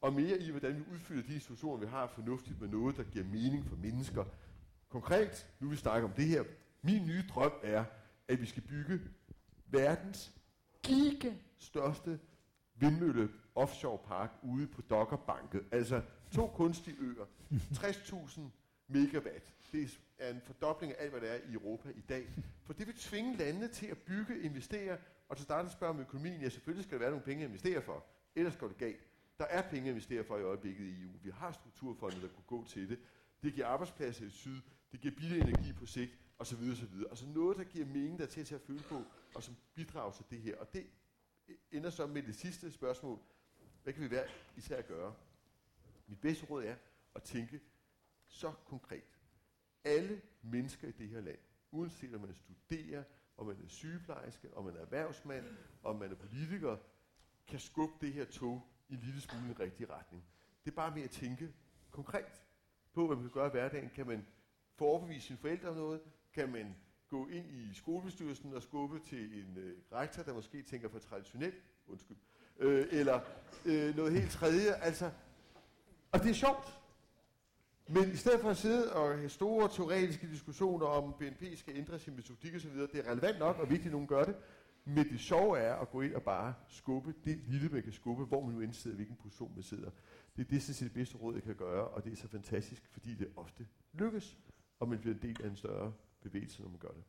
og mere i, hvordan vi udfylder de institutioner, vi har fornuftigt med noget, der giver mening for mennesker. Konkret, nu vi snakker om det her, min nye drøm er, at vi skal bygge verdens giga største vindmølle offshore park ude på Dokkerbanket. Altså to kunstige øer, 60.000 megawatt. Det er en fordobling af alt, hvad der er i Europa i dag. For det vil tvinge landene til at bygge, investere, og til starte spørge om økonomien. Ja, selvfølgelig skal der være nogle penge at investere for. Ellers går det galt. Der er penge at investere for i øjeblikket i EU. Vi har strukturfonde, der kunne gå til det. Det giver arbejdspladser i syd. Det giver billig energi på sigt, osv. osv. Altså noget, der giver mening, der er til at føle på, og som bidrager til det her. Og det ender så med det sidste spørgsmål. Hvad kan vi være især at gøre? Mit bedste råd er at tænke så konkret. Alle mennesker i det her land, uanset om man studerer, om man er sygeplejerske, om man er erhvervsmand, om man er politiker, kan skubbe det her tog i en lille smule i den rigtig retning. Det er bare med at tænke konkret på, hvad man kan gøre i hverdagen. Kan man få sine forældre om noget? Kan man gå ind i skolebestyrelsen og skubbe til en øh, rektor, der måske tænker for traditionelt, undskyld, øh, eller øh, noget helt tredje. Altså, og det er sjovt. Men i stedet for at sidde og have store teoretiske diskussioner om BNP skal ændre sin metodik osv., det er relevant nok og vigtigt, at nogen gør det. Men det sjove er at gå ind og bare skubbe det lille, man kan skubbe, hvor man nu end sidder, hvilken position man sidder. Det er det, det, det bedste råd, jeg kan gøre, og det er så fantastisk, fordi det ofte lykkes, og man bliver en del af en større bevægelse, når man gør det.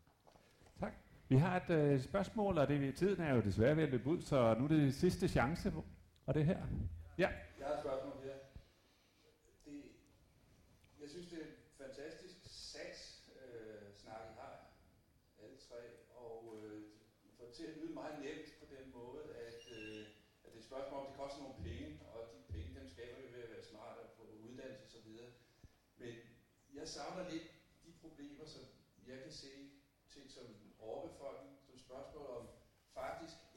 Tak. Vi har et øh, spørgsmål, og det, tiden er jo desværre ved at løbe ud, så nu er det sidste chance, og det er her. Ja. Jeg har et spørgsmål her. Det, jeg synes, det er en fantastisk sats, øh, snak I har, alle tre, og øh, de får til at lyde meget nemt på den måde, at, øh, at det er et spørgsmål om, det koster nogle penge, og de penge, dem skaber vi ved at være smarte og få uddannelse osv. Men jeg savner lidt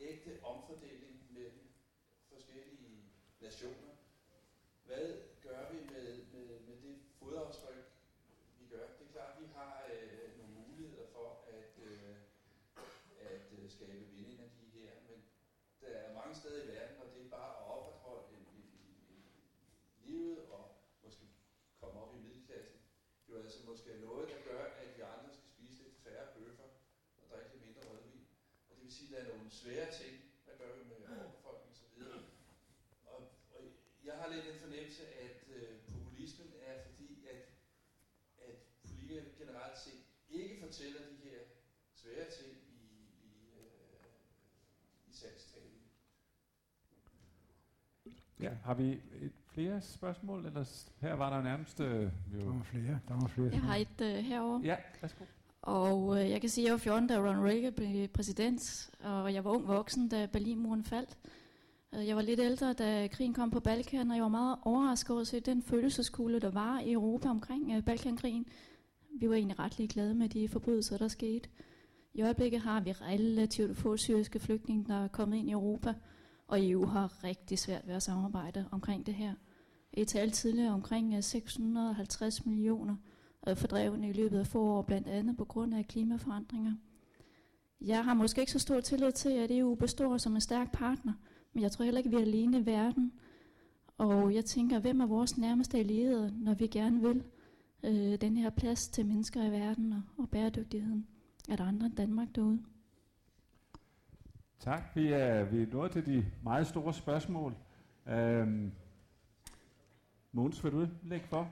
ægte omfordeling mellem forskellige nationer. Hvad gør vi med, med, med det fodaftryk, vi gør? Det er klart, at vi har øh, nogle muligheder for at, øh, at øh, skabe vindenergi her, men der er mange steder i verden, og det er bare at opretholde en, en, en, en livet og måske komme op i middelklassen. Jo altså måske er noget, der gør, at de andre skal spise lidt færre bøffer og drikke lidt mindre rødvin. Der er nogle svære ting, der gør vi med overbefolkning osv. Og, og jeg har lidt en fornemmelse, at øh, populismen er fordi, at, at politikere generelt set ikke fortæller de her svære ting i, i, øh, i salgstalen. Ja, har vi et, flere spørgsmål? Eller s- her var der nærmest... Øh, jo. Der var flere, der var flere. Jeg har et øh, herovre. Ja, værsgo. Og øh, jeg kan sige, at jeg var 14, da Ronald Reagan blev præsident, og jeg var ung voksen, da Berlinmuren faldt. Øh, jeg var lidt ældre, da krigen kom på Balkan, og jeg var meget overrasket over at se den følelseskugle, der var i Europa omkring øh, Balkankrigen. Vi var egentlig ret lige glade med de forbrydelser, der skete. I øjeblikket har vi relativt få syriske flygtninge, der er kommet ind i Europa, og EU har rigtig svært ved at samarbejde omkring det her. I talte tidligere omkring øh, 650 millioner øh, fordrevne i løbet af få år, blandt andet på grund af klimaforandringer. Jeg har måske ikke så stor tillid til, at EU består som en stærk partner, men jeg tror heller ikke, vi er alene i verden. Og jeg tænker, hvem er vores nærmeste allierede, når vi gerne vil øh, den her plads til mennesker i verden og, og bæredygtigheden? Er der andre end Danmark derude? Tak. Vi er, vi er nået til de meget store spørgsmål. Øhm, Måns, vil du lægge for?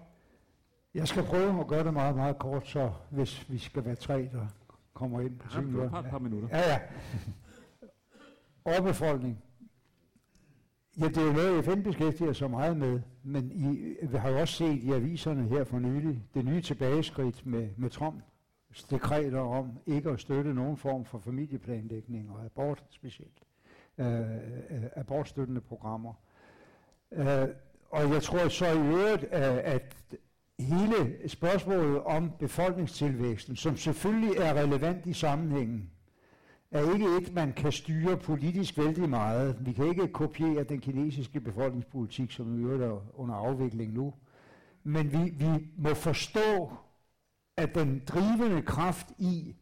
Jeg skal prøve at gøre det meget, meget kort, så hvis vi skal være tre, der kommer ind på Ja, du har et par minutter. Ja, ja. Overbefolkning. Ja, det er jo noget, FN beskæftiger sig meget med, men I, vi har jo også set i aviserne her for nylig, det nye tilbageskridt med, med Trump dekreter om ikke at støtte nogen form for familieplanlægning og abort specielt. Øh, øh, abortstøttende programmer. Øh, og jeg tror så i øvrigt, at hele spørgsmålet om befolkningstilvæksten, som selvfølgelig er relevant i sammenhængen, er ikke et, man kan styre politisk vældig meget. Vi kan ikke kopiere den kinesiske befolkningspolitik, som i øvrigt er under afvikling nu. Men vi, vi må forstå, at den drivende kraft i,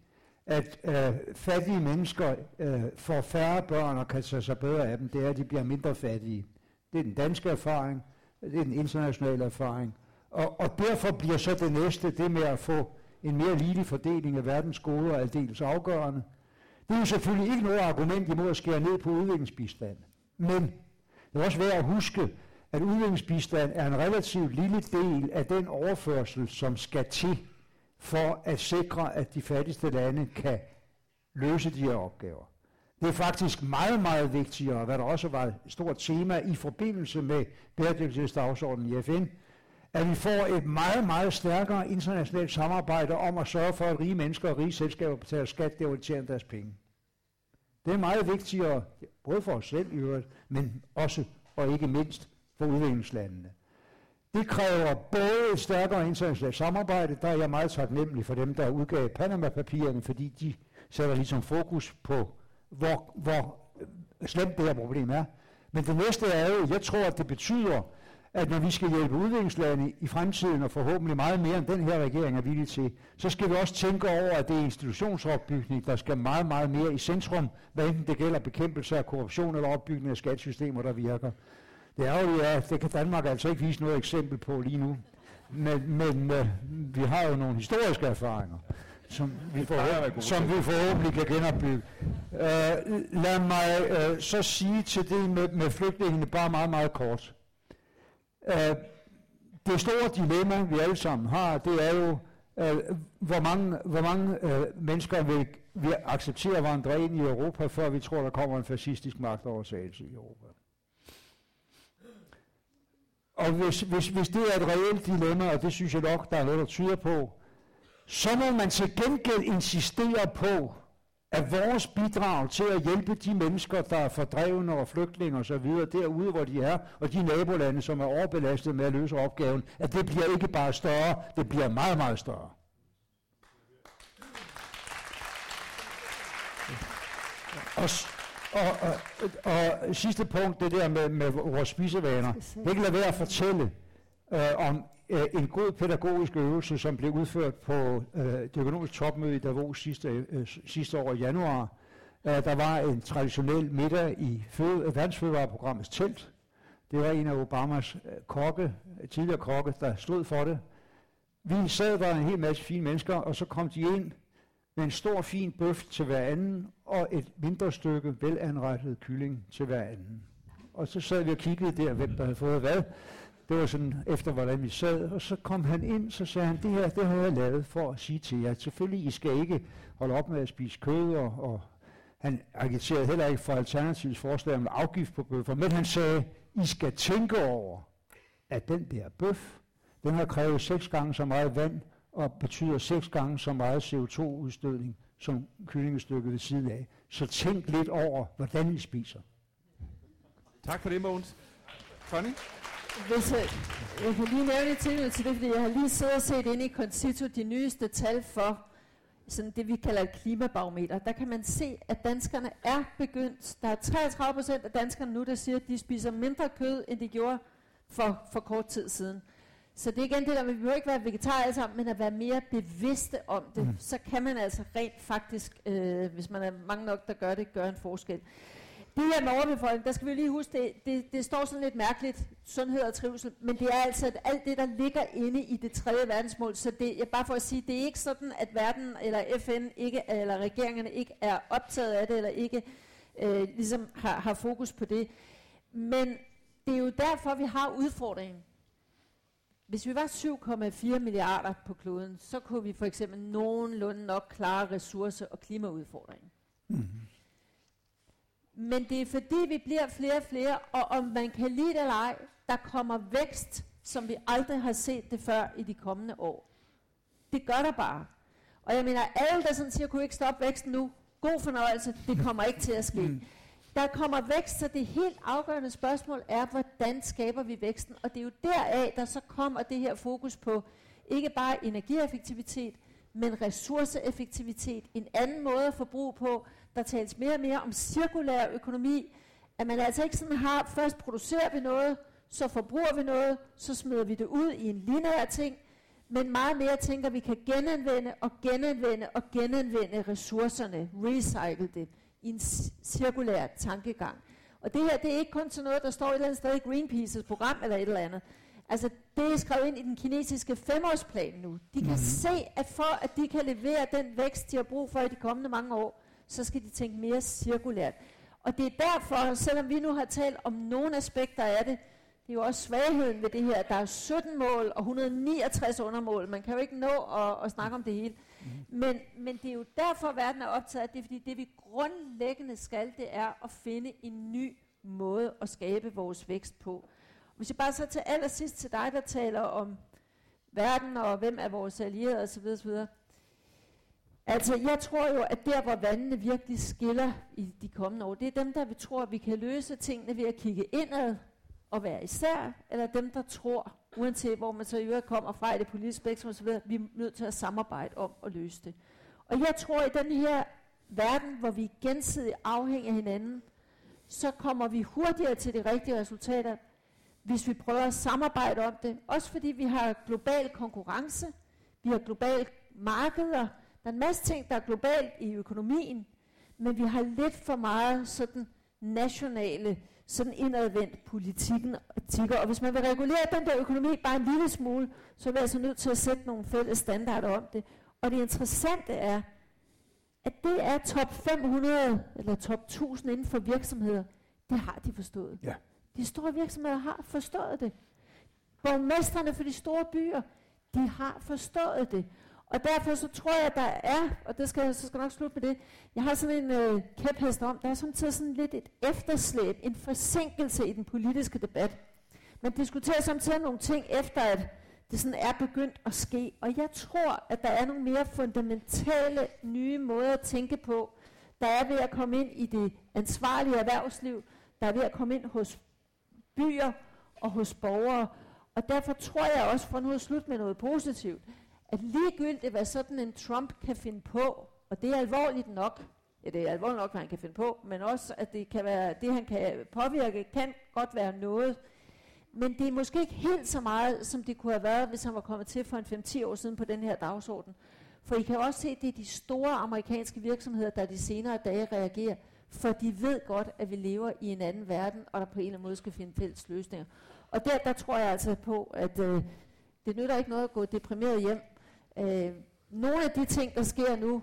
at øh, fattige mennesker øh, får færre børn og kan tage sig bedre af dem, det er, at de bliver mindre fattige. Det er den danske erfaring, det er den internationale erfaring. Og, og derfor bliver så det næste, det med at få en mere ligelig fordeling af verdens goder, aldeles afgørende. Det er jo selvfølgelig ikke noget argument imod at skære ned på udviklingsbistand. Men det er også værd at huske, at udviklingsbistand er en relativt lille del af den overførsel, som skal til for at sikre, at de fattigste lande kan løse de her opgaver. Det er faktisk meget, meget vigtigere, hvad der også var et stort tema i forbindelse med bæredygtighedsdagsordenen i FN, at vi får et meget, meget stærkere internationalt samarbejde om at sørge for, at rige mennesker og rige selskaber betaler skat, der hvor de tjener deres penge. Det er meget vigtigere, både for os selv i øvrigt, men også og ikke mindst for udviklingslandene. Det kræver både et stærkere internationalt samarbejde, der er jeg meget taknemmelig for dem, der udgav Panama-papirerne, fordi de sætter ligesom fokus på, hvor, hvor slemt det her problem er. Men det næste er jo, jeg tror, at det betyder, at når vi skal hjælpe udviklingslande i fremtiden, og forhåbentlig meget mere end den her regering er villig til, så skal vi også tænke over, at det er institutionsopbygning, der skal meget, meget mere i centrum, hvad enten det gælder bekæmpelse af korruption eller opbygning af skattesystemer, der virker. Det er jo, ja, det kan Danmark altså ikke vise noget eksempel på lige nu. Men, men øh, vi har jo nogle historiske erfaringer, som vi, for, som vi forhåbentlig kan genopbygge. Øh, lad mig øh, så sige til det med, med flygtningene bare meget, meget kort. Øh, det store dilemma, vi alle sammen har, det er jo, øh, hvor mange, hvor mange øh, mennesker vil, vil acceptere at vandre ind i Europa, før vi tror, der kommer en fascistisk magtoversagelse i Europa. Og hvis, hvis, hvis det er et reelt dilemma, og det synes jeg nok, der er noget, der tyder på, så må man til gengæld insistere på, at vores bidrag til at hjælpe de mennesker, der er fordrevne og flygtninge og så videre derude, hvor de er, og de nabolande, som er overbelastet med at løse opgaven, at det bliver ikke bare større, det bliver meget, meget større. Og, og, og, og sidste punkt, det der med, med vores spisevaner. Jeg kan lade være at fortælle øh, om øh, en god pædagogisk øvelse, som blev udført på øh, det økonomiske topmøde i Davos sidste, øh, sidste år i januar. Øh, der var en traditionel middag i føde, verdensfødevareprogrammets telt. Det var en af Obamas øh, kokke, tidligere kokke, der stod for det. Vi sad der en hel masse fine mennesker, og så kom de ind med en stor fin bøf til hver anden, og et mindre stykke velanrettet kylling til hver anden. Og så sad vi og kiggede der, hvem der havde fået hvad. Det var sådan efter, hvordan vi sad. Og så kom han ind, så sagde han, det her, det har jeg lavet for at sige til jer. Selvfølgelig, I skal ikke holde op med at spise kød, og, og han agiterede heller ikke for Alternativets forslag om afgift på bøffer, men han sagde, I skal tænke over, at den der bøf, den har krævet seks gange så meget vand, og betyder seks gange så meget CO2-udstødning som kyllingestykket ved siden af. Så tænk lidt over, hvordan I spiser. Tak for det, Mogens. Connie? Hvis jeg, jeg kan lige nævne et tilbud til det, fordi jeg har lige siddet og set ind i Concito de nyeste tal for sådan det, vi kalder et klimabarometer. Der kan man se, at danskerne er begyndt. Der er 33 procent af danskerne nu, der siger, at de spiser mindre kød, end de gjorde for, for kort tid siden. Så det er igen det der, vi behøver ikke være vegetarer alle sammen, men at være mere bevidste om det. Mm. Så kan man altså rent faktisk, øh, hvis man er mange nok, der gør det, gøre en forskel. Det her med overbefolkning, der skal vi lige huske, det, det, det står sådan lidt mærkeligt, sundhed og trivsel, men det er altså alt det, der ligger inde i det tredje verdensmål. Så det jeg bare for at sige, det er ikke sådan, at verden eller FN ikke, eller regeringerne ikke er optaget af det, eller ikke øh, ligesom har, har fokus på det. Men det er jo derfor, vi har udfordringen. Hvis vi var 7,4 milliarder på kloden, så kunne vi for eksempel nogenlunde nok klare ressource- og klimaudfordringen. Mm-hmm. Men det er fordi, vi bliver flere og flere, og om man kan lide det eller ej, der kommer vækst, som vi aldrig har set det før i de kommende år. Det gør der bare. Og jeg mener, alle der sådan siger, kunne ikke stoppe væksten nu, god fornøjelse, det kommer ikke til at ske. Mm. Der kommer vækst, så det helt afgørende spørgsmål er, hvordan skaber vi væksten? Og det er jo deraf, der så kommer det her fokus på ikke bare energieffektivitet, men ressourceeffektivitet, en anden måde at forbruge på. Der tales mere og mere om cirkulær økonomi, at man altså ikke sådan har, først producerer vi noget, så forbruger vi noget, så smider vi det ud i en lineær ting, men meget mere tænker, at vi kan genanvende og genanvende og genanvende ressourcerne, recycle det i en cirkulær tankegang. Og det her, det er ikke kun sådan noget, der står et eller andet sted i Greenpeace's program eller et eller andet. Altså, det er skrevet ind i den kinesiske femårsplan nu. De kan mm-hmm. se, at for at de kan levere den vækst, de har brug for i de kommende mange år, så skal de tænke mere cirkulært. Og det er derfor, selvom vi nu har talt om nogle aspekter af det, det er jo også svagheden ved det her. Der er 17 mål og 169 undermål. Man kan jo ikke nå at, at snakke om det hele. Mm. Men, men det er jo derfor, verden er optaget af det, fordi det vi grundlæggende skal, det er at finde en ny måde at skabe vores vækst på. Hvis jeg bare så til allersidst til dig, der taler om verden og hvem er vores allierede osv. osv. Altså, jeg tror jo, at der, hvor vandene virkelig skiller i de kommende år, det er dem, der vi tror, at vi kan løse tingene ved at kigge indad og være især, eller dem, der tror, uanset hvor man så i øvrigt kommer fra i det politiske spektrum osv., vi er nødt til at samarbejde om at løse det. Og jeg tror, at i den her verden, hvor vi gensidigt afhænger af hinanden, så kommer vi hurtigere til de rigtige resultater, hvis vi prøver at samarbejde om det. Også fordi vi har global konkurrence, vi har globale markeder, der er en masse ting, der er globalt i økonomien, men vi har lidt for meget sådan nationale sådan indadvendt politikken. Og hvis man vil regulere den der økonomi bare en lille smule, så er vi altså nødt til at sætte nogle fælles standarder om det. Og det interessante er, at det er top 500 eller top 1000 inden for virksomheder. Det har de forstået. Ja. De store virksomheder har forstået det. Borgmesterne for de store byer, de har forstået det. Og derfor så tror jeg, at der er, og det skal, så skal nok slutte med det, jeg har sådan en øh, kæphest om, der er samtidig sådan lidt et efterslæb, en forsinkelse i den politiske debat. Man diskuterer samtidig nogle ting efter, at det sådan er begyndt at ske. Og jeg tror, at der er nogle mere fundamentale nye måder at tænke på, der er ved at komme ind i det ansvarlige erhvervsliv, der er ved at komme ind hos byer og hos borgere. Og derfor tror jeg også, for nu at slutte med noget positivt, at ligegyldigt hvad sådan en Trump kan finde på, og det er alvorligt nok, ja det er alvorligt nok, hvad han kan finde på, men også at det kan være, det han kan påvirke, kan godt være noget, men det er måske ikke helt så meget, som det kunne have været, hvis han var kommet til for en 5-10 år siden på den her dagsorden. For I kan også se, at det er de store amerikanske virksomheder, der de senere dage reagerer, for de ved godt, at vi lever i en anden verden, og der på en eller anden måde skal finde fælles løsninger. Og der, der tror jeg altså på, at øh, det nytter ikke noget at gå deprimeret hjem. Øh, nogle af de ting, der sker nu,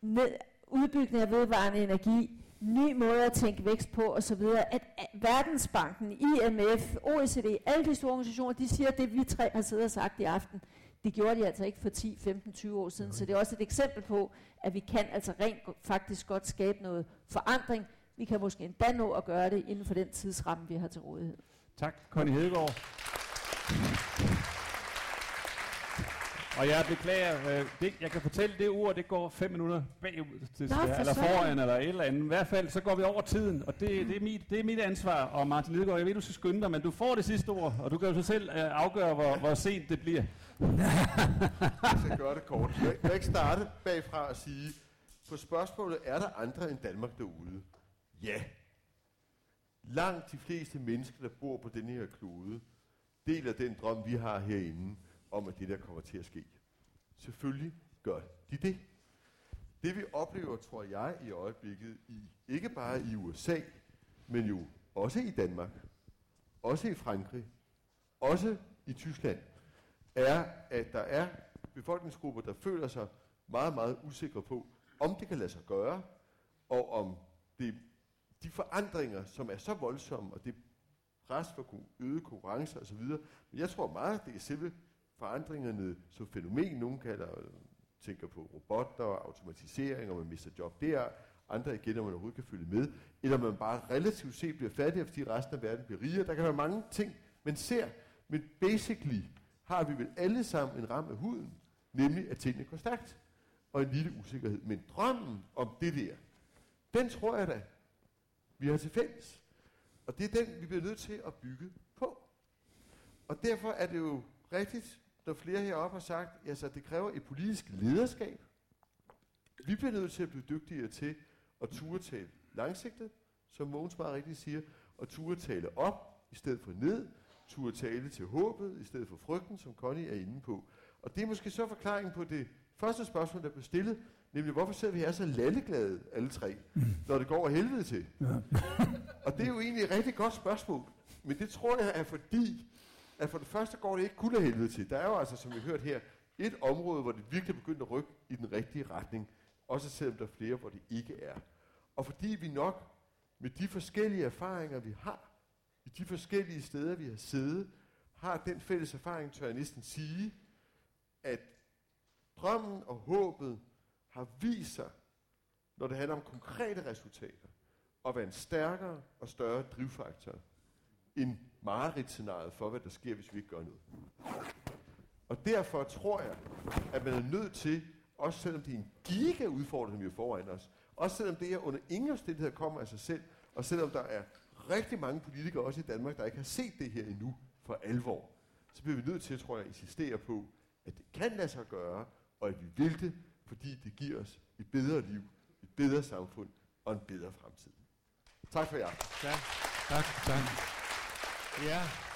med udbygning af vedvarende energi, ny måde at tænke vækst på osv., at, at Verdensbanken, IMF, OECD, alle de store organisationer, de siger, det vi tre har siddet og sagt i aften, det gjorde de altså ikke for 10, 15, 20 år siden. Så det er også et eksempel på, at vi kan altså rent faktisk godt skabe noget forandring. Vi kan måske endda nå at gøre det inden for den tidsramme, vi har til rådighed. Tak, Conny Hedegaard. Og jeg beklager, øh, det, jeg kan fortælle, det ord, det går fem minutter bagud, til, Nå, for eller foran, eller et eller andet. I hvert fald, så går vi over tiden, og det, det, er, mit, det er mit ansvar. Og Martin Lidegaard, jeg ved, du skal skynde dig, men du får det sidste ord, og du kan jo så selv øh, afgøre, hvor, hvor sent det bliver. Jeg skal gøre det kort. Jeg kan ikke starte bagfra og sige, på spørgsmålet, er der andre end Danmark derude? Ja. Langt de fleste mennesker, der bor på denne her klode, deler den drøm, vi har herinde, om at det der kommer til at ske. Selvfølgelig gør de det. Det vi oplever, tror jeg, i øjeblikket, i, ikke bare i USA, men jo også i Danmark, også i Frankrig, også i Tyskland, er, at der er befolkningsgrupper, der føler sig meget, meget usikre på, om det kan lade sig gøre, og om det, de forandringer, som er så voldsomme, og det pres for øget konkurrence osv., men jeg tror meget, det er selve forandringerne som fænomen. Nogle kalder, tænker på robotter og automatisering, og man mister job der. Andre igen, om man overhovedet kan følge med. Eller man bare relativt set bliver fattigere, fordi resten af verden bliver rigere. Der kan være mange ting, man ser. Men basically har vi vel alle sammen en ram af huden, nemlig at tingene går stærkt. Og en lille usikkerhed. Men drømmen om det der, den tror jeg da, vi har til fælles. Og det er den, vi bliver nødt til at bygge på. Og derfor er det jo rigtigt, når flere heroppe har sagt, altså det kræver et politisk lederskab. Vi bliver nødt til at blive dygtigere til at ture tale langsigtet, som Mogens meget rigtigt siger, og ture tale op i stedet for ned, ture tale til håbet i stedet for frygten, som Connie er inde på. Og det er måske så forklaringen på det første spørgsmål, der blev stillet, nemlig hvorfor sidder vi her så lalleglade alle tre, når det går af helvede til? Og det er jo egentlig et rigtig godt spørgsmål, men det tror jeg er fordi, at for det første går det ikke kun af helvede til. Der er jo altså, som vi har hørt her, et område, hvor det virkelig begynder at rykke i den rigtige retning, også selvom der er flere, hvor det ikke er. Og fordi vi nok med de forskellige erfaringer, vi har, i de forskellige steder, vi har siddet, har den fælles erfaring, tør jeg næsten sige, at drømmen og håbet har vist sig, når det handler om konkrete resultater, at være en stærkere og større drivfaktor en mareridtscenariet for, hvad der sker, hvis vi ikke gør noget. Og derfor tror jeg, at man er nødt til, også selvom det er en giga udfordring, vi er foran os, også selvom det her under ingen omstændigheder kommer af sig selv, og selvom der er rigtig mange politikere også i Danmark, der ikke har set det her endnu for alvor, så bliver vi nødt til, tror jeg, at insistere på, at det kan lade sig gøre, og at vi vil det, fordi det giver os et bedre liv, et bedre samfund og en bedre fremtid. Tak for jer. Tak. Tak. tak. Ja.